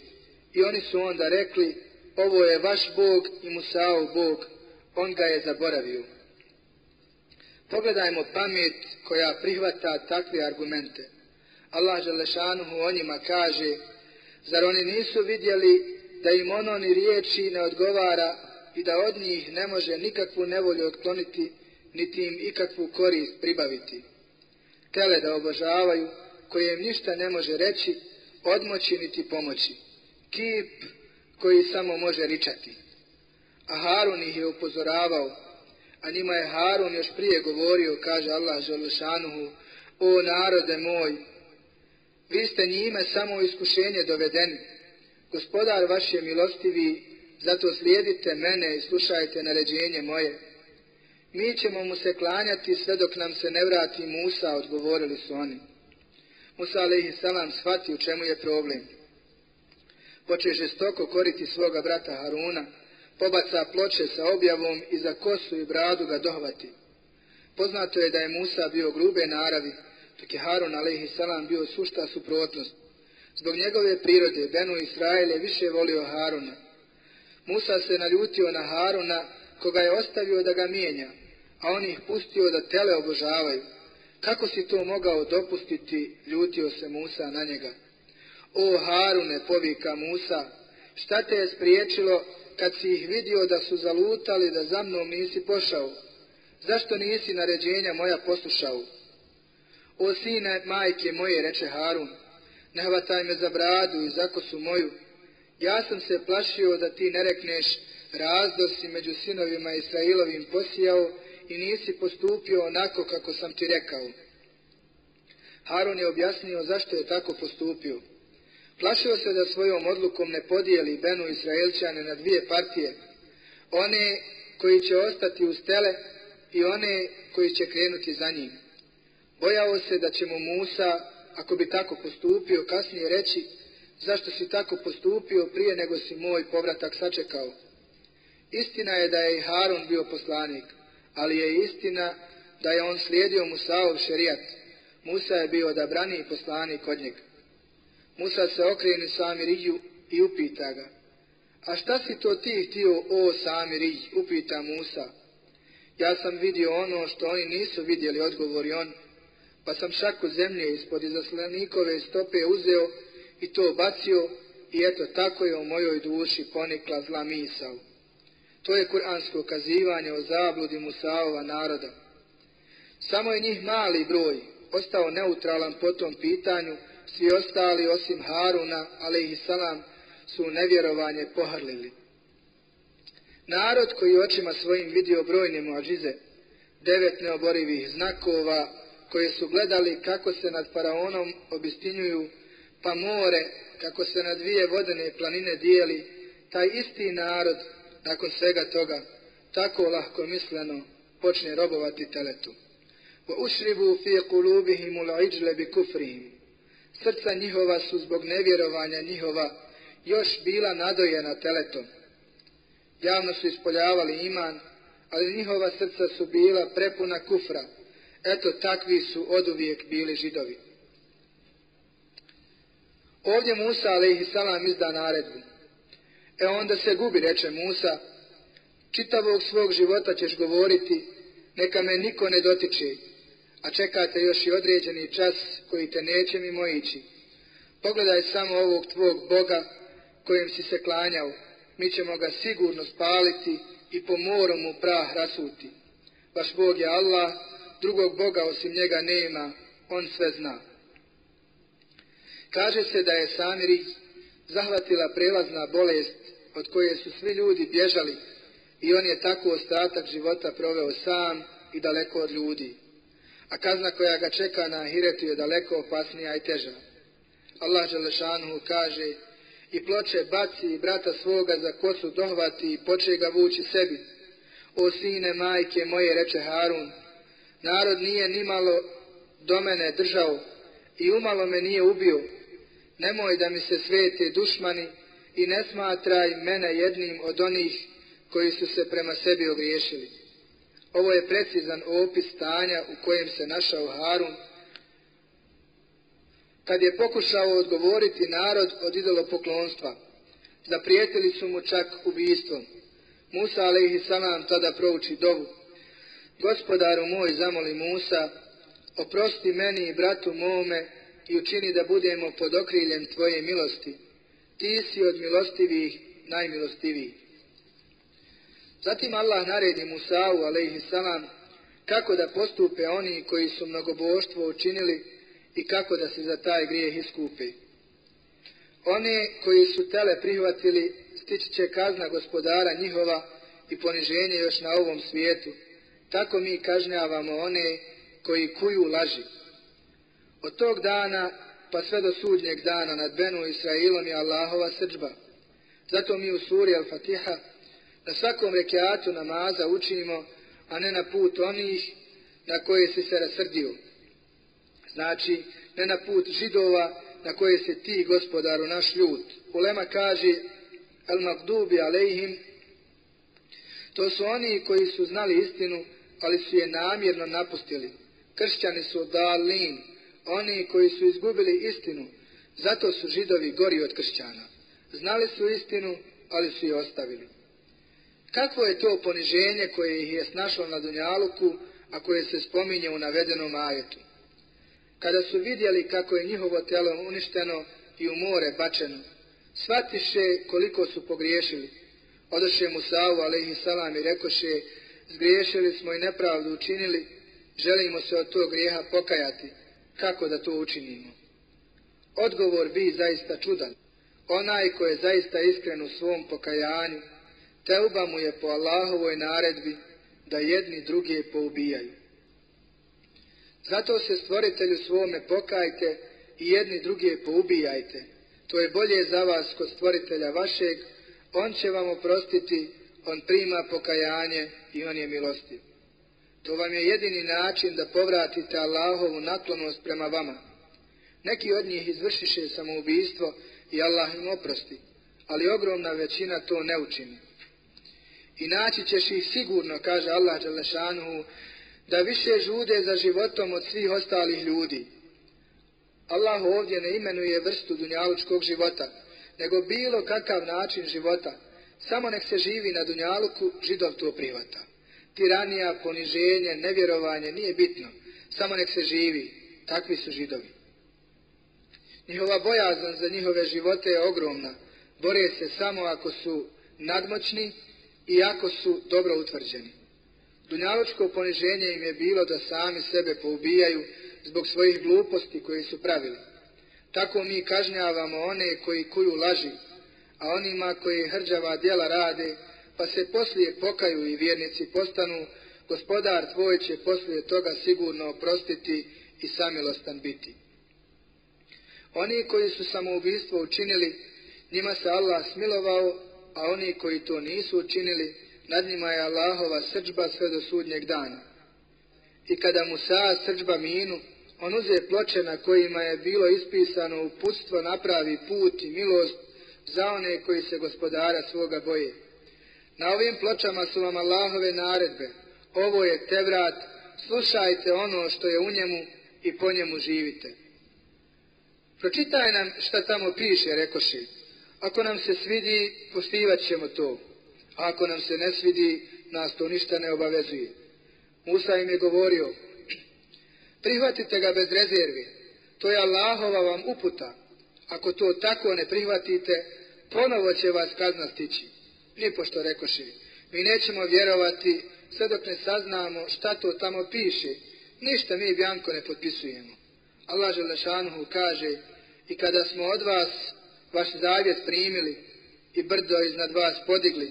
i oni su onda rekli, ovo je vaš Bog i Musaov Bog, on ga je zaboravio. Pogledajmo pamet koja prihvata takve argumente. Allah Želešanuhu o njima kaže, zar oni nisu vidjeli da im ono ni riječi ne odgovara i da od njih ne može nikakvu nevolju otkloniti, niti im ikakvu korist pribaviti. Tele da obožavaju, koje im ništa ne može reći, odmoći niti pomoći. Kip koji samo može ričati. A Harun ih je upozoravao, a njima je Harun još prije govorio, kaže Allah Želešanuhu, o narode moj, vi ste njime samo iskušenje dovedeni. Gospodar vaš je milostivi, zato slijedite mene i slušajte naređenje moje. Mi ćemo mu se klanjati sve dok nam se ne vrati Musa, odgovorili su oni. Musa alaihi salam shvati u čemu je problem. Poče žestoko koriti svoga brata Haruna, pobaca ploče sa objavom i za kosu i bradu ga dohvati. Poznato je da je Musa bio grube naravi, dok je Harun a.s. bio sušta suprotnost. Zbog njegove prirode, Benu Israel je više volio Haruna. Musa se naljutio na Haruna, koga je ostavio da ga mijenja, a on ih pustio da tele obožavaju. Kako si to mogao dopustiti, ljutio se Musa na njega. O Harune, povika Musa, šta te je spriječilo kad si ih vidio da su zalutali da za mnom nisi pošao? Zašto nisi naređenja moja poslušao? O sine majke moje, reče Harun, ne hvataj me za bradu i za kosu moju. Ja sam se plašio da ti ne rekneš razdor si među sinovima Israilovim posijao i nisi postupio onako kako sam ti rekao. Harun je objasnio zašto je tako postupio. Plašio se da svojom odlukom ne podijeli Benu Israelčane na dvije partije, one koji će ostati uz tele i one koji će krenuti za njim. Bojao se da će mu Musa, ako bi tako postupio, kasnije reći zašto si tako postupio prije nego si moj povratak sačekao. Istina je da je i Harun bio poslanik, ali je istina da je on slijedio Musaov šerijat. Musa je bio dabrani poslanik od njega. Musa se okrene Samiriju i upita ga. A šta si to ti htio, o Samirij, upita Musa. Ja sam vidio ono što oni nisu vidjeli, odgovori on pa sam šaku zemlje ispod izaslanikove stope uzeo i to bacio i eto tako je u mojoj duši ponikla zla misao. To je kuransko kazivanje o zabludi Musaova naroda. Samo je njih mali broj ostao neutralan po tom pitanju, svi ostali osim Haruna, ali ih salam, su nevjerovanje pohrlili. Narod koji očima svojim vidio brojne muadžize, devet neoborivih znakova, koje su gledali kako se nad faraonom obistinjuju, pa more, kako se na dvije vodene planine dijeli, taj isti narod, nakon svega toga, tako lahko misleno, počne robovati teletu. Wa ušribu fi kulubihim ul iđle bi kufrihim. Srca njihova su zbog nevjerovanja njihova još bila nadojena teletom. Javno su ispoljavali iman, ali njihova srca su bila prepuna kufra, Eto, takvi su od uvijek bili židovi. Ovdje Musa, alaihi salam, izda naredbu. E onda se gubi, reče Musa, čitavog svog života ćeš govoriti, neka me niko ne dotiče, a čekate još i određeni čas koji te neće mimo ići. Pogledaj samo ovog tvog Boga kojem si se klanjao, mi ćemo ga sigurno spaliti i po moru mu prah rasuti. Vaš Bog je Allah, drugog Boga osim njega nema, on sve zna. Kaže se da je Samiri zahvatila prelazna bolest od koje su svi ljudi bježali i on je tako ostatak života proveo sam i daleko od ljudi. A kazna koja ga čeka na Ahiretu je daleko opasnija i teža. Allah Želešanuhu kaže i ploče baci i brata svoga za kosu dohvati i poče ga vući sebi. O sine majke moje, reče Harun, narod nije nimalo do mene držao, i umalo me nije ubio. Nemoj da mi se svete dušmani i ne smatraj mene jednim od onih koji su se prema sebi ogriješili. Ovo je precizan opis stanja u kojem se našao Harun. Kad je pokušao odgovoriti narod od idolopoklonstva, zaprijetili su mu čak ubijstvom. Musa alaihi salam tada prouči dovu. Gospodaru moj, zamoli Musa, oprosti meni i bratu mome i učini da budemo pod okriljem tvoje milosti. Ti si od milostivih najmilostiviji. Zatim Allah naredi Musa'u, alaihi salam, kako da postupe oni koji su mnogoboštvo učinili i kako da se za taj grijeh iskupe. One koji su tele prihvatili, stići će kazna gospodara njihova i poniženje još na ovom svijetu. Tako mi kažnjavamo one koji kuju laži. Od tog dana pa sve do sudnjeg dana nad Benu Israilom je Allahova srđba. Zato mi u suri Al-Fatiha na svakom rekiatu namaza učimo, a ne na put onih na koje si se rasrdio. Znači, ne na put židova na koje se ti, gospodaru, naš ljud. Ulema kaže, al magdubi alejhim, to su oni koji su znali istinu, ali su je namjerno napustili. Kršćani su dalin, oni koji su izgubili istinu, zato su židovi gori od kršćana. Znali su istinu, ali su je ostavili. Kakvo je to poniženje koje ih je snašlo na Dunjaluku, a koje se spominje u navedenom ajetu? Kada su vidjeli kako je njihovo telo uništeno i u more bačeno, shvatiše koliko su pogriješili. Odoše Musavu, alaihi salam, i rekoše, zgriješili smo i nepravdu učinili, želimo se od tog grijeha pokajati. Kako da to učinimo? Odgovor bi zaista čudan. Onaj ko je zaista iskren u svom pokajanju, Teuba mu je po Allahovoj naredbi da jedni druge poubijaju. Zato se stvoritelju svome pokajte i jedni druge poubijajte. To je bolje za vas kod stvoritelja vašeg, on će vam oprostiti, on prima pokajanje i on je milostiv. To vam je jedini način da povratite Allahovu naklonost prema vama. Neki od njih izvršiše samoubistvo i Allah im oprosti, ali ogromna većina to ne učini i naći ćeš ih sigurno, kaže Allah Đalešanuhu, da više žude za životom od svih ostalih ljudi. Allah ovdje ne imenuje vrstu dunjalučkog života, nego bilo kakav način života. Samo nek se živi na dunjaluku, židov to privata. Tiranija, poniženje, nevjerovanje, nije bitno. Samo nek se živi, takvi su židovi. Njihova bojazan za njihove živote je ogromna. Bore se samo ako su nadmoćni iako su dobro utvrđeni. Dunjaločko poniženje im je bilo da sami sebe poubijaju zbog svojih gluposti koje su pravili. Tako mi kažnjavamo one koji kuju laži, a onima koji hrđava djela rade, pa se poslije pokaju i vjernici postanu, gospodar tvoj će poslije toga sigurno oprostiti i samilostan biti. Oni koji su samoubistvo učinili, njima se Allah smilovao a oni koji to nisu učinili, nad njima je Allahova srđba sve do sudnjeg dana. I kada Musa srđba minu, on uze ploče na kojima je bilo ispisano uputstvo napravi put i milost za one koji se gospodara svoga boje. Na ovim pločama su vam Allahove naredbe. Ovo je Tevrat, slušajte ono što je u njemu i po njemu živite. Pročitaj nam šta tamo piše, rekoši. Ako nam se svidi, poštivat ćemo to. A ako nam se ne svidi, nas to ništa ne obavezuje. Musa im je govorio, prihvatite ga bez rezervi. To je Allahova vam uputa. Ako to tako ne prihvatite, ponovo će vas kazna stići. Nipošto rekoši, mi nećemo vjerovati sve dok ne saznamo šta to tamo piše. Ništa mi Bjanko ne potpisujemo. Allah Želešanuhu kaže, i kada smo od vas vaš zavjet primili i brdo iznad vas podigli.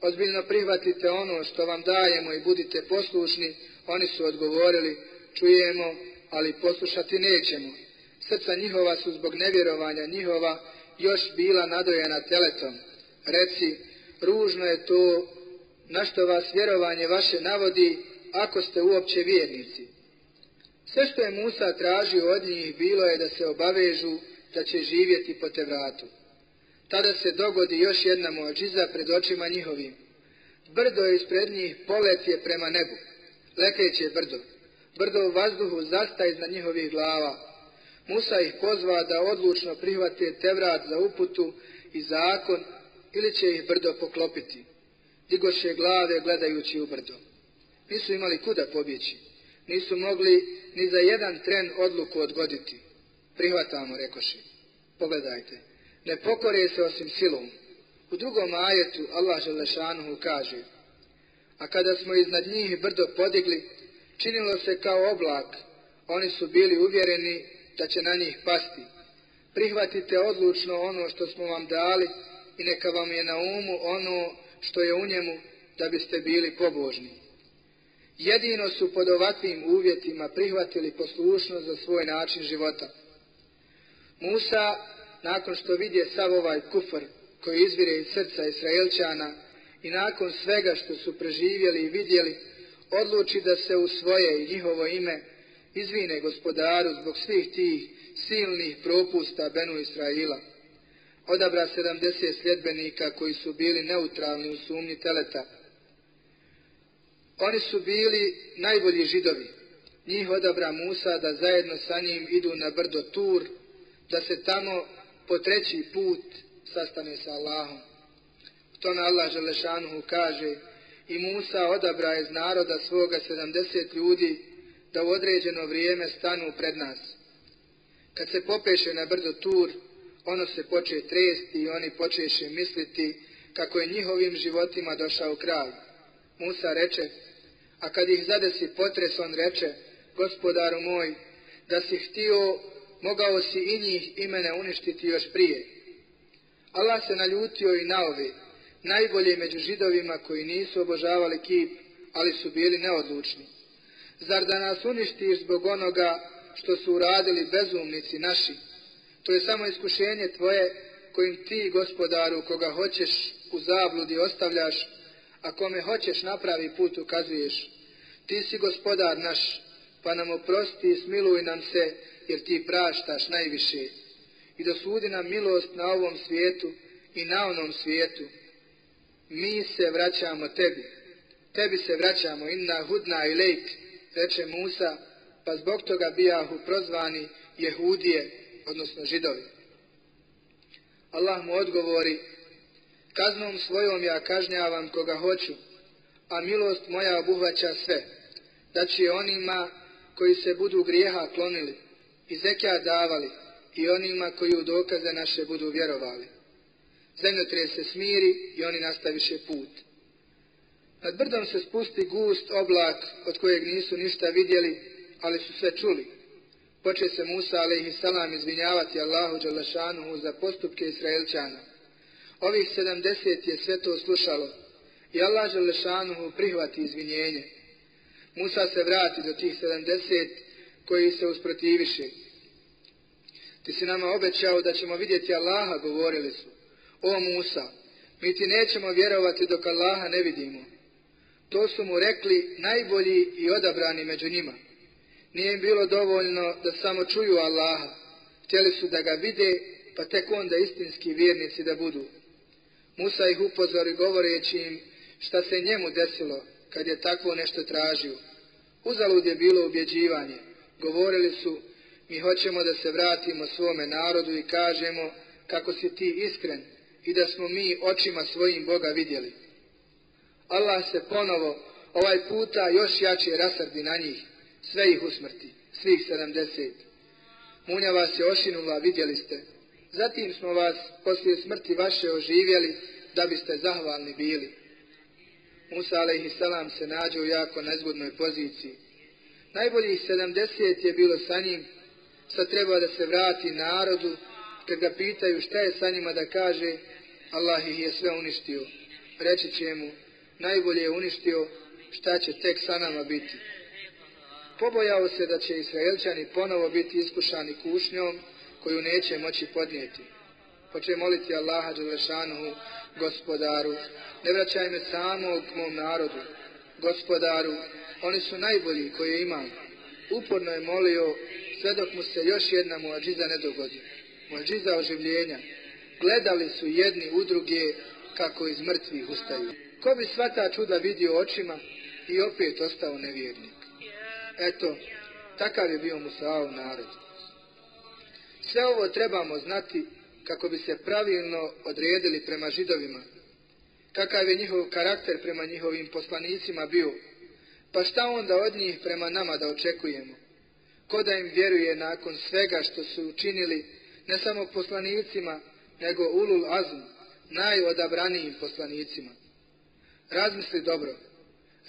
Ozbiljno prihvatite ono što vam dajemo i budite poslušni, oni su odgovorili, čujemo, ali poslušati nećemo. Srca njihova su zbog nevjerovanja njihova još bila nadojena teletom. Reci, ružno je to na što vas vjerovanje vaše navodi, ako ste uopće vjernici. Sve što je Musa tražio od njih bilo je da se obavežu da će živjeti po te vratu. Tada se dogodi još jedna mođiza pred očima njihovim. Brdo ispred njih polet je prema nebu. Leteće brdo. Brdo u vazduhu zastaje iznad njihovih glava. Musa ih pozva da odlučno prihvate tevrat za uputu i zakon ili će ih brdo poklopiti. Digoše glave gledajući u brdo. Nisu imali kuda pobjeći. Nisu mogli ni za jedan tren odluku odgoditi. Prihvatamo, rekoši. Pogledajte. Ne pokore se osim silom. U drugom ajetu Allah Želešanuhu kaže A kada smo iznad njih brdo podigli, činilo se kao oblak. Oni su bili uvjereni da će na njih pasti. Prihvatite odlučno ono što smo vam dali i neka vam je na umu ono što je u njemu da biste bili pobožni. Jedino su pod ovakvim uvjetima prihvatili poslušnost za svoj način života. Musa, nakon što vidje sav ovaj kufr koji izvire iz srca Israelčana i nakon svega što su preživjeli i vidjeli, odluči da se u svoje i njihovo ime izvine gospodaru zbog svih tih silnih propusta Benu Israila. Odabra 70 sljedbenika koji su bili neutralni u sumnji teleta. Oni su bili najbolji židovi. Njih odabra Musa da zajedno sa njim idu na brdo Tur, da se tamo po treći put sastane sa Allahom. To na Allah Želešanuhu kaže i Musa odabra iz naroda svoga 70 ljudi da u određeno vrijeme stanu pred nas. Kad se popeše na brdo Tur, ono se poče tresti i oni počeše misliti kako je njihovim životima došao kraj. Musa reče, a kad ih zadesi potres, on reče, gospodaru moj, da si htio, mogao si i njih imene uništiti još prije. Allah se naljutio i na ove, najbolje među židovima koji nisu obožavali kip, ali su bili neodlučni. Zar da nas uništiš zbog onoga što su uradili bezumnici naši? To je samo iskušenje tvoje kojim ti, gospodaru, koga hoćeš u zabludi ostavljaš, a kome hoćeš napravi put ukazuješ. Ti si gospodar naš, pa nam oprosti i smiluj nam se, jer ti praštaš najviše. I dosudi nam milost na ovom svijetu i na onom svijetu. Mi se vraćamo tebi. Tebi se vraćamo, inna hudna i lejk, reče Musa, pa zbog toga bijahu prozvani jehudije, odnosno židovi. Allah mu odgovori, kaznom svojom ja kažnjavam koga hoću, a milost moja obuhvaća sve, da će onima koji se budu grijeha klonili i zekija davali i onima koji u dokaze naše budu vjerovali. Zemljotre se smiri i oni nastaviše put. Nad brdom se spusti gust oblak od kojeg nisu ništa vidjeli, ali su sve čuli. Poče se Musa alaihi salam izvinjavati Allahu Đalašanuhu za postupke Israelčana. Ovih sedamdeset je sve to slušalo i Allah Đalašanuhu prihvati izvinjenje. Musa se vrati do tih sedamdeset koji se usprotiviše. Ti si nama obećao da ćemo vidjeti Allaha, govorili su. O Musa, mi ti nećemo vjerovati dok Allaha ne vidimo. To su mu rekli najbolji i odabrani među njima. Nije im bilo dovoljno da samo čuju Allaha. Htjeli su da ga vide, pa tek onda istinski vjernici da budu. Musa ih upozori govoreći im šta se njemu desilo kad je takvo nešto tražio. Uzalud je bilo ubjeđivanje. Govorili su, mi hoćemo da se vratimo svome narodu i kažemo kako si ti iskren i da smo mi očima svojim Boga vidjeli. Allah se ponovo ovaj puta još jače rasrdi na njih sve ih usmrti, svih sedamdeset. Munja vas je ošinula, vidjeli ste. Zatim smo vas poslije smrti vaše oživjeli, da biste zahvalni bili. Musa a.s. se nađe u jako nezgodnoj poziciji. Najboljih sedamdeset je bilo sa njim, sad treba da se vrati narodu, kad ga pitaju šta je sa njima da kaže, Allah ih je sve uništio. Reći će mu, najbolje je uništio, šta će tek sa nama biti pobojao se da će Israelčani ponovo biti iskušani kušnjom koju neće moći podnijeti. Hoće moliti Allaha Đelešanuhu, gospodaru, ne vraćaj me samog mom narodu, gospodaru, oni su najbolji koje imam. uporno je molio sve dok mu se još jedna muadžiza ne dogodi. Muadžiza oživljenja. Gledali su jedni u druge kako iz mrtvih ustaju. Ko bi sva ta čuda vidio očima i opet ostao nevjernik. Eto, takav je bio Musaov narod. Sve ovo trebamo znati kako bi se pravilno odredili prema židovima. Kakav je njihov karakter prema njihovim poslanicima bio. Pa šta onda od njih prema nama da očekujemo? Ko da im vjeruje nakon svega što su učinili ne samo poslanicima, nego ulul azm, najodabranijim poslanicima. Razmisli dobro.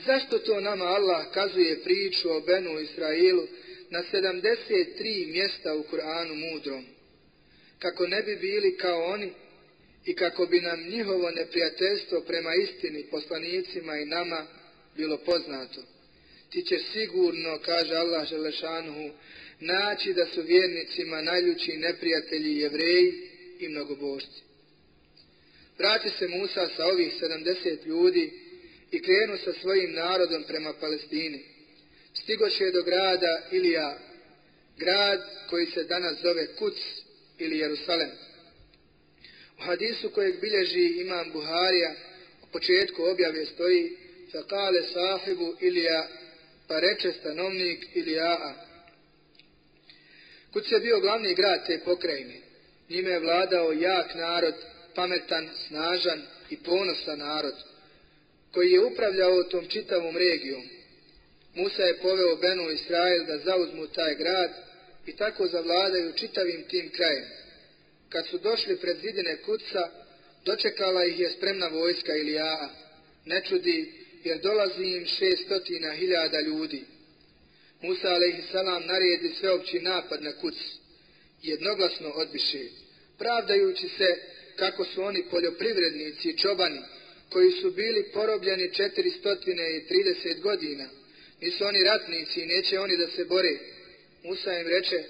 Zašto to nama Allah kazuje priču o Benu Israilu na 73 mjesta u Kur'anu mudrom? Kako ne bi bili kao oni i kako bi nam njihovo neprijateljstvo prema istini poslanicima i nama bilo poznato. Ti će sigurno, kaže Allah Želešanuhu, naći da su vjernicima najljući neprijatelji jevreji i mnogobošci. Vrati se Musa sa ovih 70 ljudi i krenu sa svojim narodom prema Palestini. Stigoše do grada Ilija, grad koji se danas zove Kuc ili Jerusalem. U hadisu kojeg bilježi imam Buharija, u početku objave stoji Fekale sahibu Ilija, pa reče stanovnik Ilijaa. Kuc je bio glavni grad te pokrajine. Njime je vladao jak narod, pametan, snažan i ponosan narod koji je upravljao tom čitavom regijom. Musa je poveo Benu Israel da zauzmu taj grad i tako zavladaju čitavim tim krajem. Kad su došli pred zidine kuca, dočekala ih je spremna vojska Ilijaa. Ne čudi, jer dolazi im šestotina hiljada ljudi. Musa a.s. naredi sveopći napad na kuc. Jednoglasno odbiše, pravdajući se kako su oni poljoprivrednici i čobani, koji su bili porobljeni 430 godina. Nisu oni ratnici i neće oni da se bore. Musa im reče,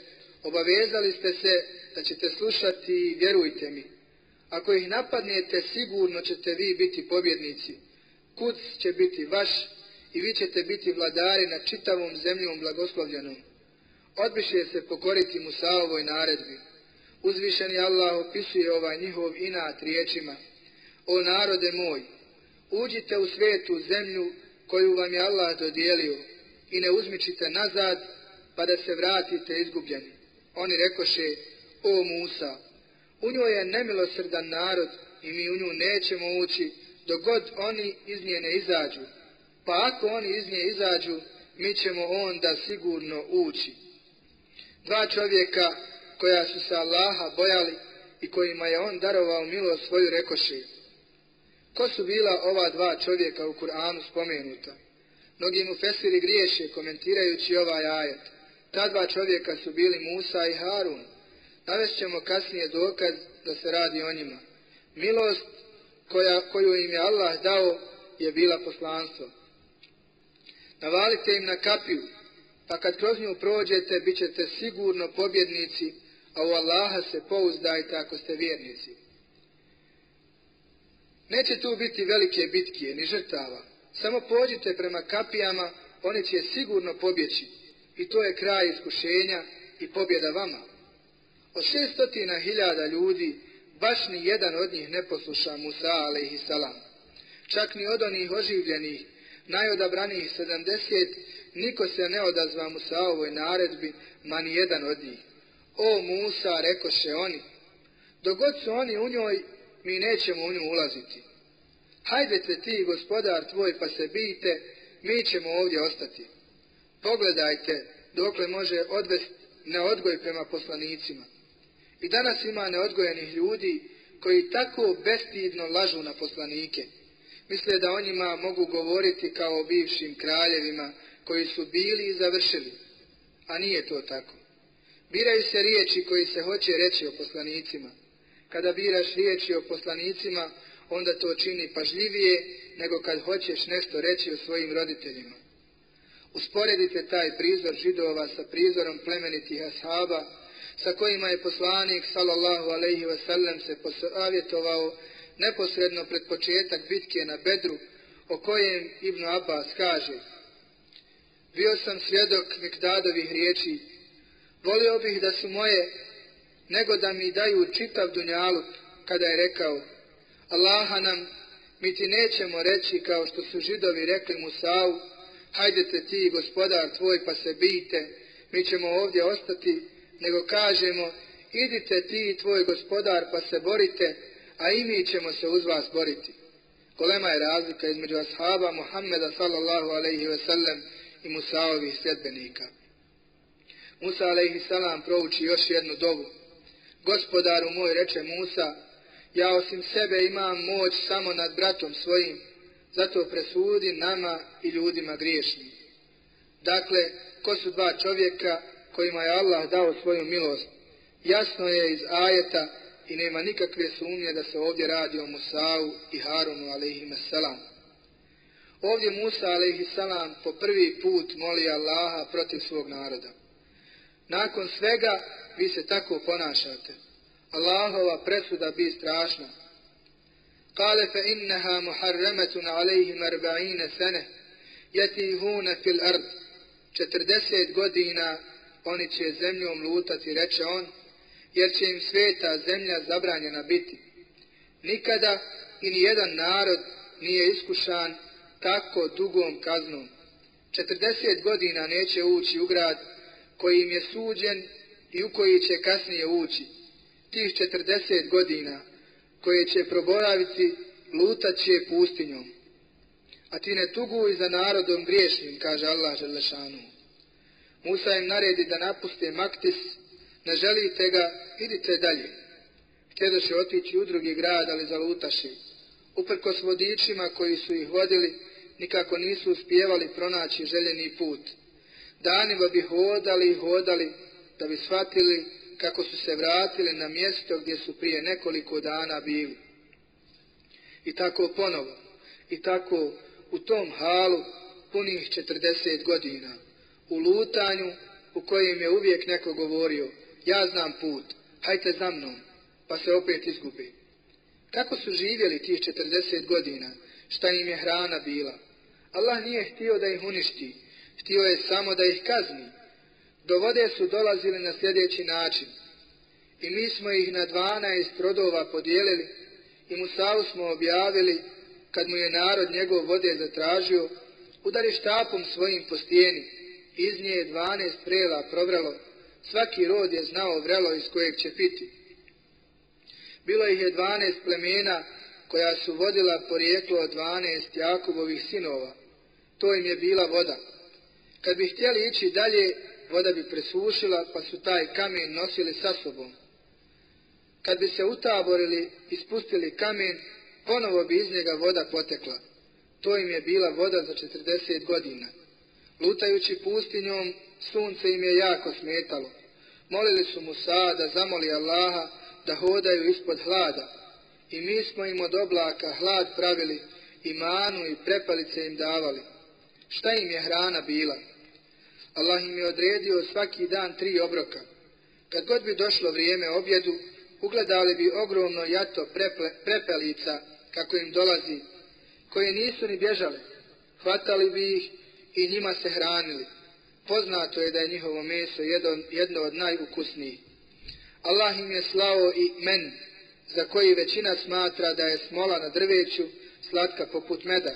obavezali ste se da ćete slušati i vjerujte mi. Ako ih napadnete, sigurno ćete vi biti pobjednici. Kuc će biti vaš i vi ćete biti vladari na čitavom zemljom blagoslovljenom. Odbiše se pokoriti Musaovoj naredbi. Uzvišeni Allah opisuje ovaj njihov inat riječima. O narode moj, uđite u svetu zemlju koju vam je Allah dodijelio i ne uzmičite nazad pa da se vratite izgubljeni. Oni rekoše, o Musa, u njoj je nemilosrdan narod i mi u nju nećemo ući dok god oni iz nje ne izađu. Pa ako oni iz nje izađu, mi ćemo onda sigurno ući. Dva čovjeka koja su se Allaha bojali i kojima je on darovao milost svoju rekoše, Ko su bila ova dva čovjeka u Kur'anu spomenuta? Mnogi mu fesiri griješe komentirajući ovaj ajet. Ta dva čovjeka su bili Musa i Harun. Navešćemo kasnije dokaz da se radi o njima. Milost koja, koju im je Allah dao je bila poslanstvo. Navalite im na kapiju, pa kad kroz nju prođete, bit ćete sigurno pobjednici, a u Allaha se pouzdajte ako ste vjernici. Neće tu biti velike bitke, ni žrtava. Samo pođite prema kapijama, oni će sigurno pobjeći. I to je kraj iskušenja i pobjeda vama. Od šestotina hiljada ljudi, baš ni jedan od njih ne posluša Musa, alaihi salam. Čak ni od onih oživljenih, najodabranijih sedamdeset, niko se ne odazva Musa ovoj naredbi, ma ni jedan od njih. O Musa, rekoše oni, dogod su oni u njoj, mi nećemo u nju ulaziti. Hajdete ti, gospodar tvoj, pa se bijte, mi ćemo ovdje ostati. Pogledajte dokle može odvesti neodgoj prema poslanicima. I danas ima neodgojenih ljudi koji tako bestidno lažu na poslanike. Misle da o njima mogu govoriti kao o bivšim kraljevima koji su bili i završili. A nije to tako. Biraju se riječi koji se hoće reći o poslanicima kada biraš riječi o poslanicima, onda to čini pažljivije nego kad hoćeš nešto reći o svojim roditeljima. Usporedite taj prizor židova sa prizorom plemenitih ashaba, sa kojima je poslanik, sallallahu alaihi wasallam, se posavjetovao neposredno pred početak bitke na Bedru, o kojem Ibn Abbas kaže Bio sam svjedok Mikdadovih riječi. Volio bih da su moje, nego da mi daju čitav dunjaluk, kada je rekao, Allaha nam, mi ti nećemo reći kao što su židovi rekli Musau, hajdete ti, gospodar tvoj, pa se bijte, mi ćemo ovdje ostati, nego kažemo, idite ti i tvoj gospodar, pa se borite, a i mi ćemo se uz vas boriti. Kolema je razlika između ashaba Muhammeda sallallahu alaihi ve sellem i Musaovih sljedbenika. Musa alaihi salam prouči još jednu dovu. Gospodaru moj, reče Musa, ja osim sebe imam moć samo nad bratom svojim, zato presudi nama i ljudima griješnim. Dakle, ko su dva čovjeka kojima je Allah dao svoju milost? Jasno je iz ajeta i nema nikakve sumnje da se ovdje radi o Musa'u i Harunu alaihimassalam. Ovdje Musa alaihissalam po prvi put moli Allaha protiv svog naroda. Nakon svega vi se tako ponašate. Allahova presuda bi strašna. قال فإنها محرمة عليهم أربعين سنة يتيهون في الأرض ard. 40 godina oni će zemljom lutati, reče on, jer će im sveta zemlja zabranjena biti. Nikada i ni jedan narod nije iskušan tako dugom kaznom. 40 godina neće ući u grad koji im je suđen i u koji će kasnije ući. Tih 40 godina koje će proboraviti lutaće pustinjom. A ti ne tuguj za narodom griješnim, kaže Allah Želešanu. Musa im naredi da napuste Maktis, ne želite ga, idite dalje. Htjedoše otići u drugi grad, ali zalutaše. Uprkos vodičima koji su ih vodili, nikako nisu uspjevali pronaći željeni put. Danima bi hodali i hodali da bi shvatili kako su se vratili na mjesto gdje su prije nekoliko dana bili. I tako ponovo, i tako u tom halu punih 40 godina, u lutanju u kojem je uvijek neko govorio, ja znam put, hajte za mnom, pa se opet izgubi. Kako su živjeli tih 40 godina, šta im je hrana bila? Allah nije htio da ih uništi, htio je samo da ih kazni. Do vode su dolazili na sljedeći način. I mi smo ih na 12 rodova podijelili i Musavu smo objavili, kad mu je narod njegov vode zatražio, udari štapom svojim po stijeni. Iz nje je 12 prela probralo, svaki rod je znao vrelo iz kojeg će piti. Bilo ih je 12 plemena koja su vodila porijeklo od 12 Jakubovih sinova. To im je bila voda. Kad bi htjeli ići dalje, voda bi presušila, pa su taj kamen nosili sa sobom. Kad bi se utaborili i spustili kamen, ponovo bi iz njega voda potekla. To im je bila voda za 40 godina. Lutajući pustinjom, sunce im je jako smetalo. Molili su Musa da zamoli Allaha da hodaju ispod hlada. I mi smo im od oblaka hlad pravili i manu i prepalice im davali. Šta im je hrana bila? Allah im je odredio svaki dan tri obroka. Kad god bi došlo vrijeme objedu, ugledali bi ogromno jato preple, prepelica kako im dolazi, koje nisu ni bježale. Hvatali bi ih i njima se hranili. Poznato je da je njihovo meso jedno, jedno od najukusnijih. Allah im je slao i men, za koji većina smatra da je smola na drveću, slatka poput meda.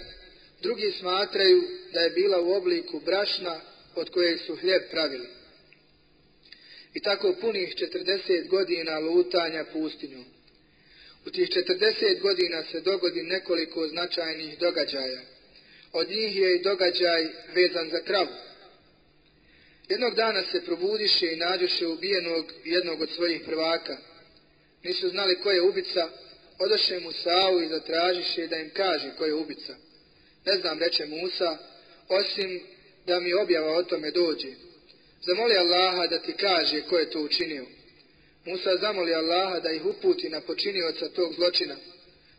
Drugi smatraju da je bila u obliku brašna od kojeg su hljeb pravili. I tako punih 40 godina lutanja pustinju. U tih 40 godina se dogodi nekoliko značajnih događaja. Od njih je i događaj vezan za kravu. Jednog dana se probudiše i nađuše ubijenog jednog od svojih prvaka. Nisu znali ko je ubica, odoše mu Savu i zatražiše da im kaže ko je ubica. Ne znam, reče Musa, osim da mi objava o tome dođe. Zamoli Allaha da ti kaže ko je to učinio. Musa zamoli Allaha da ih uputi na počinioca tog zločina.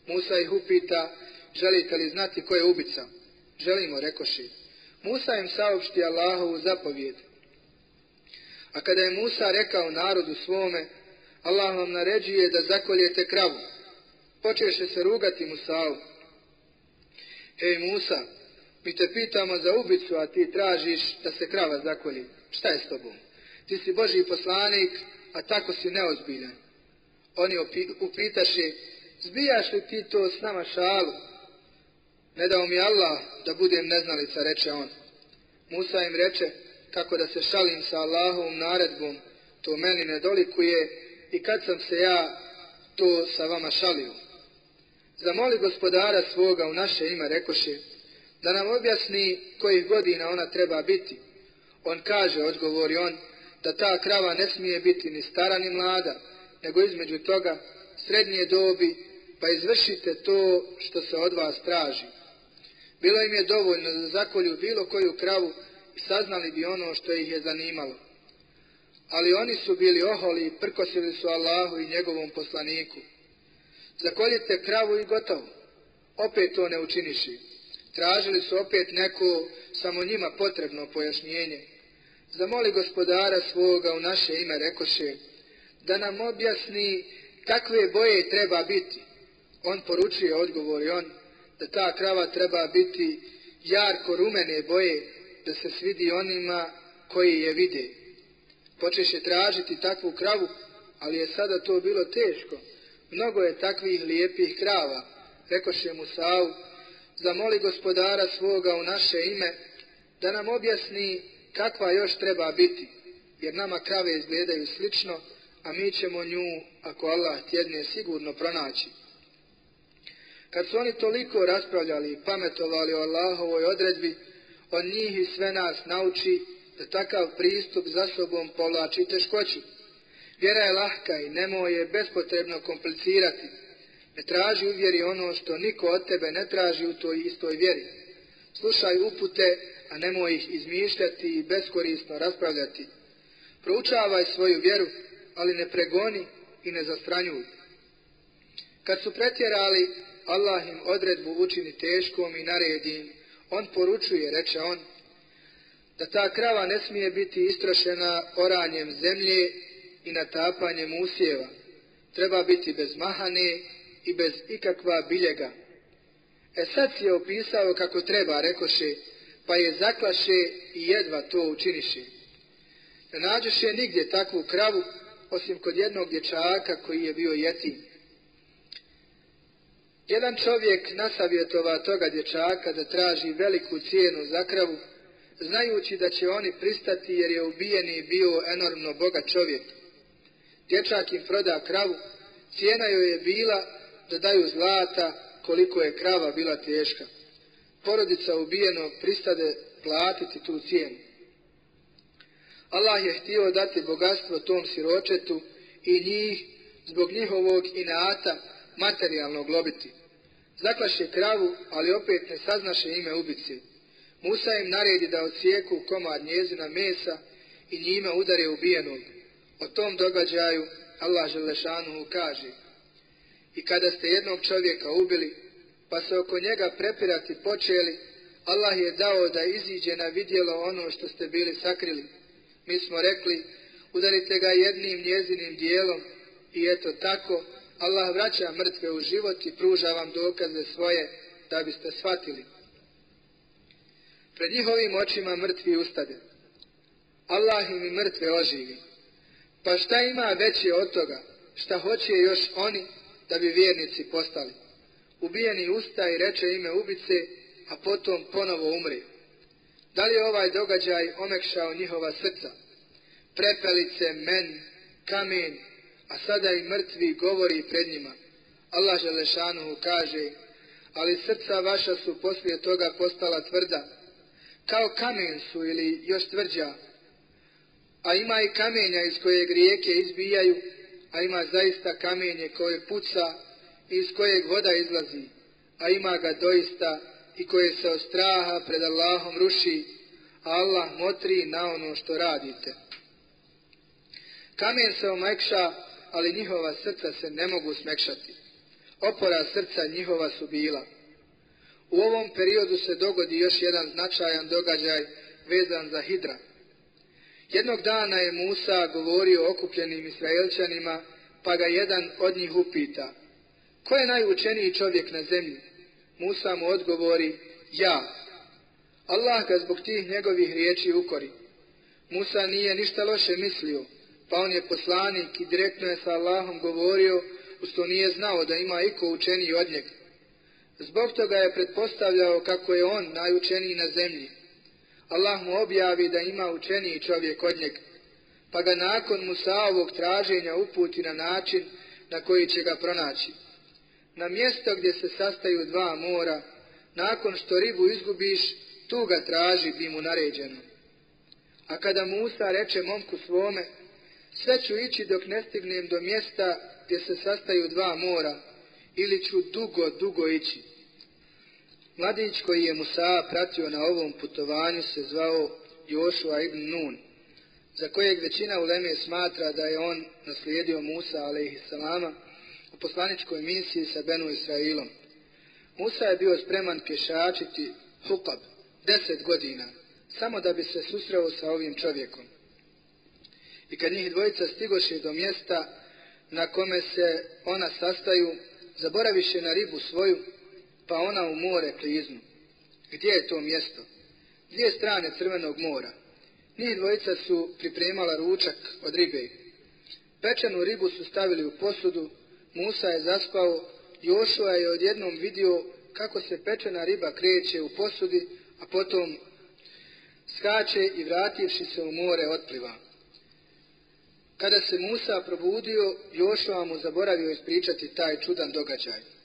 Musa ih upita, želite li znati ko je ubica? Želimo, rekoši. Musa im saopšti Allahovu zapovjed. A kada je Musa rekao narodu svome, Allah vam naređuje da zakoljete kravu. Počeše se rugati Musa'u. Ej Musa, Mi te pitamo za ubicu, a ti tražiš da se krava zakolji. Šta je s tobom? Ti si Boži poslanik, a tako si neozbiljan. Oni upitaše, zbijaš li ti to s nama šalu? Ne dao mi Allah da budem neznalica, reče on. Musa im reče, kako da se šalim sa Allahovom naredbom, to meni ne dolikuje i kad sam se ja to sa vama šalio. Zamoli gospodara svoga u naše ime, rekoše, da nam objasni kojih godina ona treba biti. On kaže, odgovori on, da ta krava ne smije biti ni stara ni mlada, nego između toga srednje dobi, pa izvršite to što se od vas traži. Bilo im je dovoljno da zakolju bilo koju kravu i saznali bi ono što ih je zanimalo. Ali oni su bili oholi i prkosili su Allahu i njegovom poslaniku. Zakoljite kravu i gotovo. Opet to ne učiniši. Tražili su opet neko samo njima potrebno pojašnjenje. Zamoli gospodara svoga u naše ime, rekoše, da nam objasni kakve boje treba biti. On poručuje, i on, da ta krava treba biti jarko rumene boje, da se svidi onima koji je vide. Počeše tražiti takvu kravu, ali je sada to bilo teško. Mnogo je takvih lijepih krava, rekoše mu Saul, zamoli gospodara svoga u naše ime, da nam objasni kakva još treba biti, jer nama krave izgledaju slično, a mi ćemo nju, ako Allah tjedne, sigurno pronaći. Kad su oni toliko raspravljali i pametovali o Allahovoj odredbi, on njih i sve nas nauči da takav pristup za sobom povlači teškoću. Vjera je lahka i nemoj je bespotrebno komplicirati. Ne traži u vjeri ono što niko od tebe ne traži u toj istoj vjeri. Slušaj upute, a nemoj ih izmišljati i beskorisno raspravljati. Proučavaj svoju vjeru, ali ne pregoni i ne zastranjuj. Kad su pretjerali, Allah im odredbu učini teškom i naredi im. On poručuje, reče on, da ta krava ne smije biti istrošena oranjem zemlje i natapanjem usjeva. Treba biti bez mahane i bez ikakva biljega. E sad si je opisao kako treba, rekoše, pa je zaklaše i jedva to učiniše. Ne nađuše nigdje takvu kravu, osim kod jednog dječaka koji je bio jetim. Jedan čovjek nasavjetova toga dječaka da traži veliku cijenu za kravu, znajući da će oni pristati jer je ubijeni bio enormno bogat čovjek. Dječak im proda kravu, cijena joj je bila da daju zlata koliko je krava bila teška. Porodica ubijenog pristade platiti tu cijenu. Allah je htio dati bogatstvo tom siročetu i njih zbog njihovog inata materijalno globiti. Zaklaše kravu, ali opet ne saznaše ime ubice. Musa im naredi da ocijeku komad njezina mesa i njime udare ubijenog. O tom događaju Allah Želešanuhu kaže I kada ste jednog čovjeka ubili, pa se oko njega prepirati počeli, Allah je dao da iziđe na vidjelo ono što ste bili sakrili. Mi smo rekli, udarite ga jednim njezinim dijelom i eto tako, Allah vraća mrtve u život i pruža vam dokaze svoje da biste shvatili. Pred njihovim očima mrtvi ustade. Allah im i mrtve oživi. Pa šta ima veće od toga? Šta hoće još oni da bi vjernici postali? Ubijeni usta i reče ime ubice, a potom ponovo umri. Da li je ovaj događaj omekšao njihova srca? Prepelice, men, kamen, a sada i mrtvi govori pred njima. Allah Želešanuhu kaže, ali srca vaša su poslije toga postala tvrda, kao kamen su ili još tvrđa, a ima i kamenja iz kojeg rijeke izbijaju, a ima zaista kamenje koje puca i iz kojeg voda izlazi, a ima ga doista i koje se od straha pred Allahom ruši, a Allah motri na ono što radite. Kamen se omekša, ali njihova srca se ne mogu smekšati. Opora srca njihova su bila. U ovom periodu se dogodi još jedan značajan događaj vezan za Hidra. Jednog dana je Musa govorio okupljenim Israelčanima, pa ga jedan od njih upita. Ko je najučeniji čovjek na zemlji? Musa mu odgovori, ja. Allah ga zbog tih njegovih riječi ukori. Musa nije ništa loše mislio, pa on je poslanik i direktno je sa Allahom govorio, usto nije znao da ima iko učeniji od njega. Zbog toga je pretpostavljao kako je on najučeniji na zemlji. Allah mu objavi da ima učeniji čovjek od njega, pa ga nakon Musaovog traženja uputi na način na koji će ga pronaći. Na mjesto gdje se sastaju dva mora, nakon što ribu izgubiš, tu ga traži bi mu naređeno. A kada Musa reče momku svome, sve ću ići dok ne stignem do mjesta gdje se sastaju dva mora, ili ću dugo, dugo ići. Mladić koji je Musa pratio na ovom putovanju se zvao Jošua ibn Nun, za kojeg većina uleme smatra da je on naslijedio Musa, a.s. u poslaničkoj misiji sa Benu Israilom. Musa je bio spreman pješačiti Hukab, deset godina, samo da bi se susreo sa ovim čovjekom. I kad njih dvojica stigoše do mjesta na kome se ona sastaju, zaboraviše na ribu svoju, pa ona u more kliznu. Gdje je to mjesto? Dvije strane crvenog mora. Njih dvojica su pripremala ručak od ribe. Pečenu ribu su stavili u posudu, Musa je zaspao, Jošua je odjednom vidio kako se pečena riba kreće u posudi, a potom skače i vrativši se u more otpliva. Kada se Musa probudio, Jošua mu zaboravio ispričati taj čudan događaj.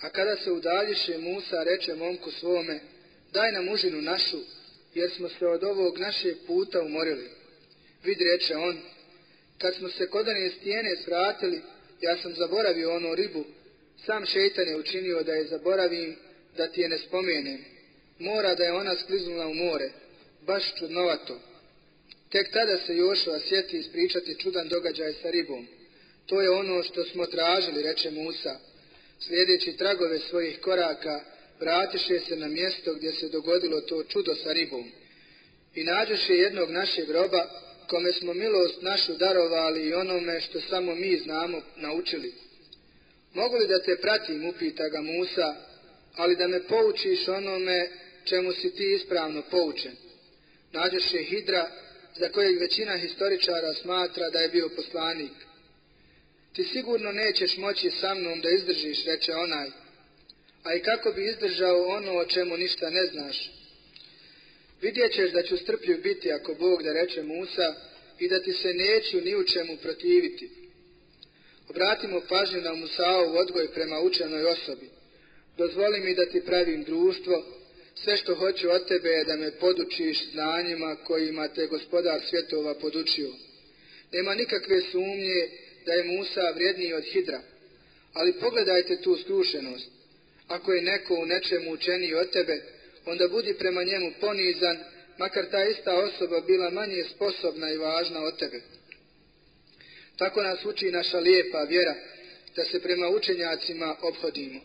A kada se udaljiše, Musa reče momku svome, daj nam užinu našu, jer smo se od ovog našeg puta umorili. Vid reče on, kad smo se kodane stijene svratili, ja sam zaboravio ono ribu, sam šeitan je učinio da je zaboravim, da ti je ne spomenem. Mora da je ona skliznula u more, baš čudnovato. Tek tada se Jošova sjeti ispričati čudan događaj sa ribom. To je ono što smo tražili, reče Musa. Slijedeći tragove svojih koraka, vratiše se na mjesto gdje se dogodilo to čudo sa ribom. I nađuše jednog našeg roba, kome smo milost našu darovali i onome što samo mi znamo naučili. Mogu li da te pratim, upita ga Musa, ali da me poučiš onome čemu si ti ispravno poučen. Nađuše Hidra, za kojeg većina historičara smatra da je bio poslanik. Ti sigurno nećeš moći sa mnom da izdržiš, reče onaj. A i kako bi izdržao ono o čemu ništa ne znaš? Vidjet ćeš da ću strpljiv biti ako Bog da reče Musa i da ti se neću ni u čemu protiviti. Obratimo pažnju na Musaov odgoj prema učenoj osobi. Dozvoli mi da ti pravim društvo, sve što hoću od tebe je da me podučiš znanjima kojima te gospodar svjetova podučio. Nema nikakve sumnje da je Musa vrijedniji od Hidra. Ali pogledajte tu skrušenost. Ako je neko u nečemu učeniji od tebe, onda budi prema njemu ponizan, makar ta ista osoba bila manje sposobna i važna od tebe. Tako nas uči naša lijepa vjera, da se prema učenjacima obhodimo.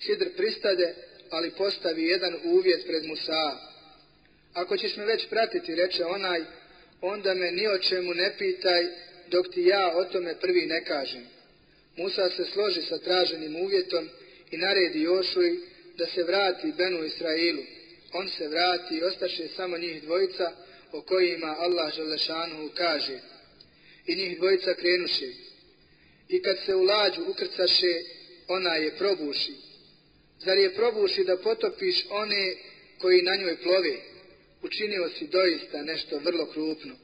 Hidr pristade, ali postavi jedan uvjet pred Musa. Ako ćeš me već pratiti, reče onaj, onda me ni o čemu ne pitaj, dok ti ja o tome prvi ne kažem. Musa se složi sa traženim uvjetom i naredi Jošuj da se vrati Benu Israilu. On se vrati i ostaše samo njih dvojica o kojima Allah Želešanu kaže. I njih dvojica krenuše. I kad se u lađu ukrcaše, ona je probuši. Zar je probuši da potopiš one koji na njoj plove? Učinio si doista nešto vrlo krupno.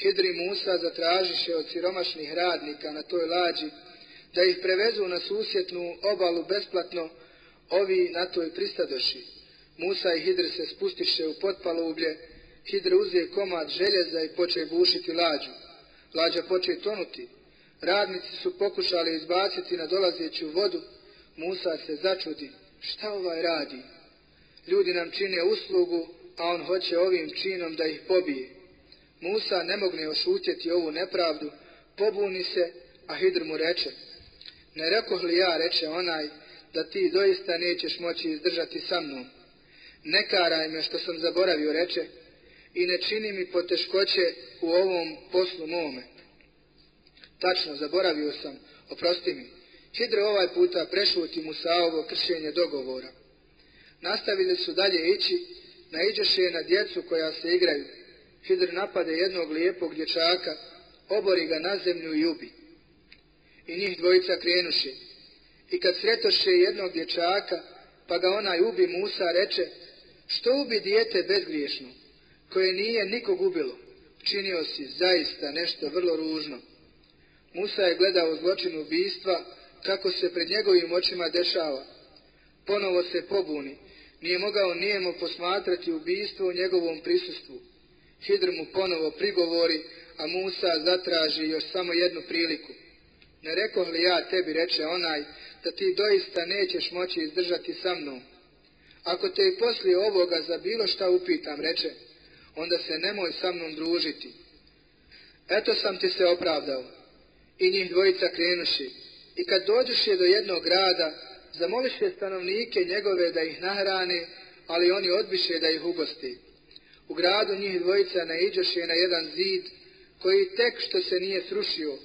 Hidri Musa zatražiše od siromašnih radnika na toj lađi da ih prevezu na susjetnu obalu besplatno, ovi na toj pristadoši. Musa i Hidr se spustiše u potpalublje, Hidr uze komad željeza i poče bušiti lađu. Lađa poče tonuti. Radnici su pokušali izbaciti na dolazeću vodu, Musa se začudi. Šta ovaj radi? Ljudi nam čine uslugu, a on hoće ovim činom da ih pobije. Musa ne mogne ošutjeti ovu nepravdu, pobuni se, a Hidr mu reče, ne rekoh li ja, reče onaj, da ti doista nećeš moći izdržati sa mnom. Ne karaj me što sam zaboravio, reče, i ne čini mi poteškoće u ovom poslu mome. Tačno, zaboravio sam, oprosti mi. Hidr ovaj puta prešuti Musa ovo kršenje dogovora. Nastavili su dalje ići, naiđeše na djecu koja se igraju. Hidr napade jednog lijepog dječaka, obori ga na zemlju i ubi. I njih dvojica krenuše. I kad sretoše jednog dječaka, pa ga onaj ubi Musa, reče, što ubi dijete bezgriješno, koje nije nikog ubilo, činio si zaista nešto vrlo ružno. Musa je gledao zločin ubijstva, kako se pred njegovim očima dešava. Ponovo se pobuni, nije mogao nijemo posmatrati ubijstvo u njegovom prisustvu. Hidr mu ponovo prigovori, a Musa zatraži još samo jednu priliku. Ne rekoh li ja tebi, reče onaj, da ti doista nećeš moći izdržati sa mnom. Ako te i poslije ovoga za bilo šta upitam, reče, onda se nemoj sa mnom družiti. Eto sam ti se opravdao. I njih dvojica krenuši. I kad dođuše do jednog grada, zamoliše stanovnike njegove da ih nahrane, ali oni odbiše da ih ugosti. U gradu njih dvojica naiđoše na jedan zid, koji tek što se nije srušio,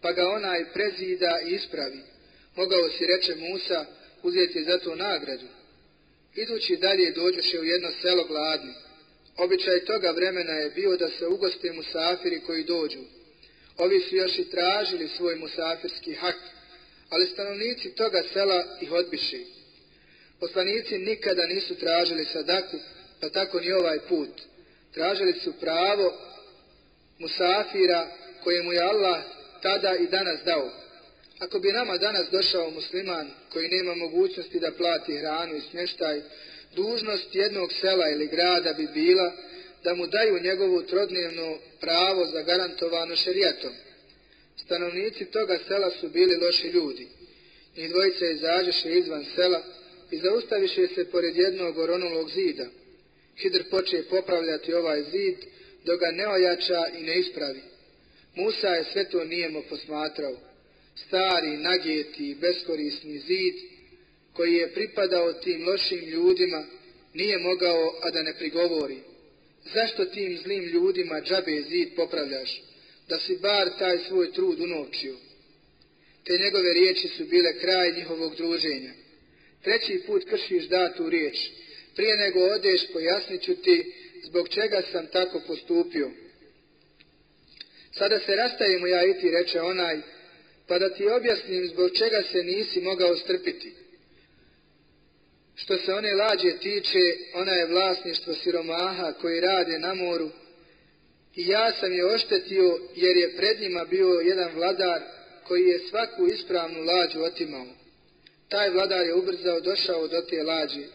pa ga onaj prezida i ispravi. Mogao si, reče Musa, uzeti za to nagradu. Idući dalje dođoše u jedno selo gladni. Običaj toga vremena je bio da se ugoste musafiri koji dođu. Ovi su još i tražili svoj musafirski hak, ali stanovnici toga sela ih odbiše. Poslanici nikada nisu tražili sadaku, pa tako ni ovaj put. Tražili su pravo musafira kojemu je Allah tada i danas dao. Ako bi nama danas došao musliman koji nema mogućnosti da plati hranu i smještaj, dužnost jednog sela ili grada bi bila da mu daju njegovu trodnevno pravo zagarantovano šerijatom. Stanovnici toga sela su bili loši ljudi. Njih dvojica izađeše izvan sela i zaustaviše se pored jednog oronulog zida. Hidr poče popravljati ovaj zid, dok ga ne ojača i ne ispravi. Musa je sve to nijemo posmatrao. Stari, nagijeti beskorisni zid, koji je pripadao tim lošim ljudima, nije mogao, a da ne prigovori. Zašto tim zlim ljudima džabe zid popravljaš? Da si bar taj svoj trud unovčio. Te njegove riječi su bile kraj njihovog druženja. Treći put kršiš datu riječ. Prije nego odeš, pojasnit ću ti zbog čega sam tako postupio. Sada se rastajemo ja i ti, reče onaj, pa da ti objasnim zbog čega se nisi mogao strpiti. Što se one lađe tiče, ona je vlasništvo siromaha koji rade na moru i ja sam je oštetio jer je pred njima bio jedan vladar koji je svaku ispravnu lađu otimao. Taj vladar je ubrzao došao do te lađe.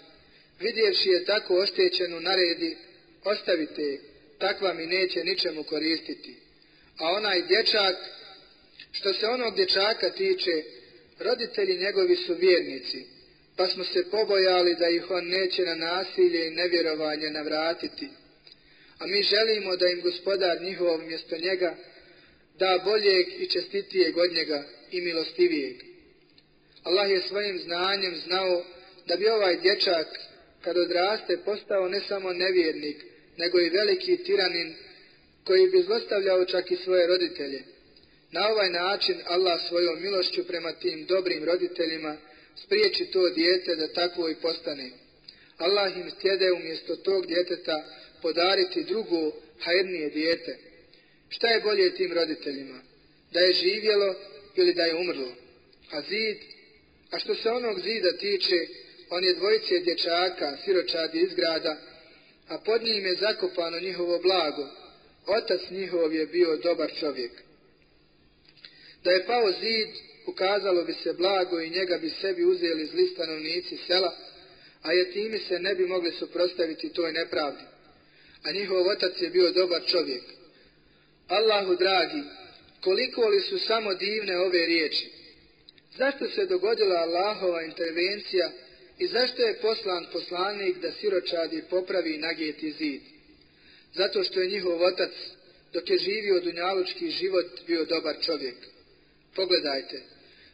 Vidjevši je tako oštećenu naredi, ostavite takva mi neće ničemu koristiti. A onaj dječak, što se onog dječaka tiče, roditelji njegovi su vjernici, pa smo se pobojali da ih on neće na nasilje i nevjerovanje navratiti. A mi želimo da im gospodar njihov mjesto njega da boljeg i čestitijeg od njega i milostivijeg. Allah je svojim znanjem znao da bi ovaj dječak, kad odraste, postao ne samo nevjernik, nego i veliki tiranin koji bi zlostavljao čak i svoje roditelje. Na ovaj način Allah svojom milošću prema tim dobrim roditeljima spriječi to dijete da takvo i postane. Allah im stjede umjesto tog djeteta podariti drugo, hajernije dijete. Šta je bolje tim roditeljima? Da je živjelo ili da je umrlo? A zid? A što se onog zida tiče, one dvojice dječaka, siročadi iz grada, a pod njim je zakopano njihovo blago. Otac njihov je bio dobar čovjek. Da je pao zid, ukazalo bi se blago i njega bi sebi uzeli zli stanovnici sela, a jetimi se ne bi mogli suprostaviti toj nepravdi. A njihov otac je bio dobar čovjek. Allahu dragi, koliko li su samo divne ove riječi? Zašto se dogodila Allahova intervencija i zašto je poslan poslanik da siročadi popravi nagijeti zid? Zato što je njihov otac, dok je živio dunjalučki život, bio dobar čovjek. Pogledajte,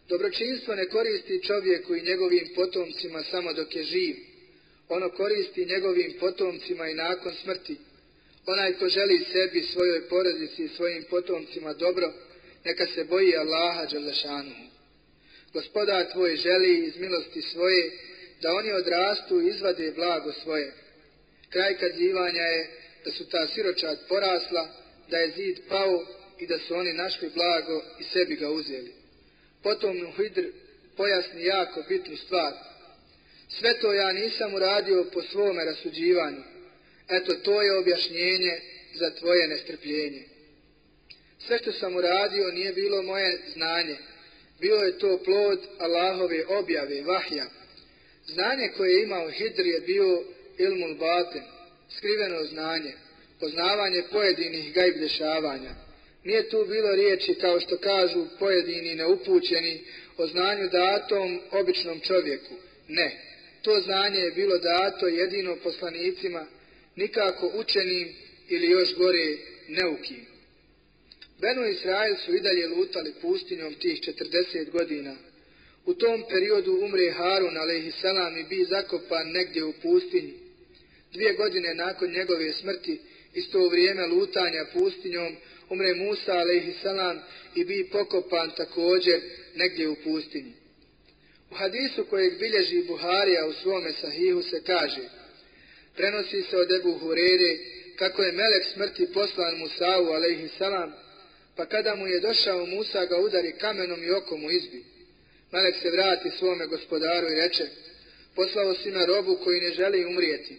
dobročinstvo ne koristi čovjeku i njegovim potomcima samo dok je živ. Ono koristi njegovim potomcima i nakon smrti. Onaj ko želi sebi, svojoj porodici i svojim potomcima dobro, neka se boji Allaha Đalešanu. Gospoda tvoj želi iz milosti svoje da oni odrastu i izvade blago svoje. Kraj kazivanja je da su ta siročad porasla, da je zid pao i da su oni našli blago i sebi ga uzeli. Potom Nuhidr pojasni jako bitnu stvar. Sve to ja nisam uradio po svome rasuđivanju. Eto, to je objašnjenje za tvoje nestrpljenje. Sve što sam uradio nije bilo moje znanje. Bilo je to plod Allahove objave, vahja. Znanje koje je imao Hidr je bio ilmul batin, skriveno znanje, poznavanje pojedinih gajb dešavanja. Nije tu bilo riječi, kao što kažu pojedini neupućeni, o znanju datom običnom čovjeku. Ne, to znanje je bilo dato jedino poslanicima, nikako učenim ili još gore neukim. Benu Israel su i dalje lutali pustinjom tih 40 godina. U tom periodu umre Harun, a.s. i bi zakopan negdje u pustinji. Dvije godine nakon njegove smrti, isto u vrijeme lutanja pustinjom, umre Musa, a.s. i bi pokopan također negdje u pustinji. U hadisu kojeg bilježi Buharija u svome sahihu se kaže, prenosi se od Ebu Hurere, kako je melek smrti poslan Musa'u, alaihissalam, pa kada mu je došao Musa ga udari kamenom i okom mu izbi. Pa Melek se vrati svome gospodaru i reče, poslao si na robu koji ne želi umrijeti.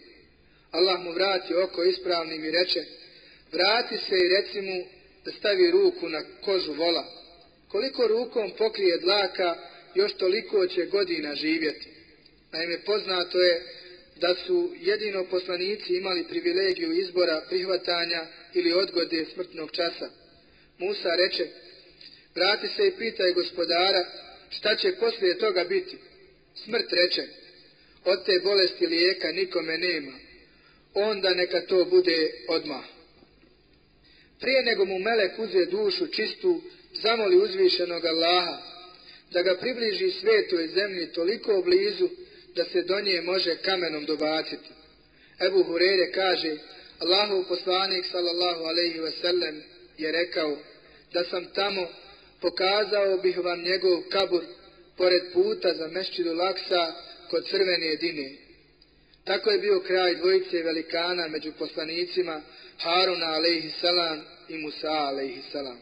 Allah mu vrati oko ispravnim i reče, vrati se i reci mu da stavi ruku na kožu vola. Koliko rukom pokrije dlaka, još toliko će godina živjeti. Naime, poznato je da su jedino poslanici imali privilegiju izbora prihvatanja ili odgode smrtnog časa. Musa reče, vrati se i pitaj gospodara šta će poslije toga biti. Smrt reče, od te bolesti lijeka nikome nema, onda neka to bude odmah. Prije nego mu melek uze dušu čistu, zamoli uzvišenog Allaha, da ga približi svetoj zemlji toliko blizu, da se do nje može kamenom dobaciti. Ebu Hurere kaže, Allahu poslanik sallallahu alaihi ve sellem je rekao, da sam tamo, pokazao bih vam njegov kabur pored puta za mešćidu Laksa kod crvene jedine. Tako je bio kraj dvojice velikana među poslanicima Haruna alaihi salam i Musa alaihi salam.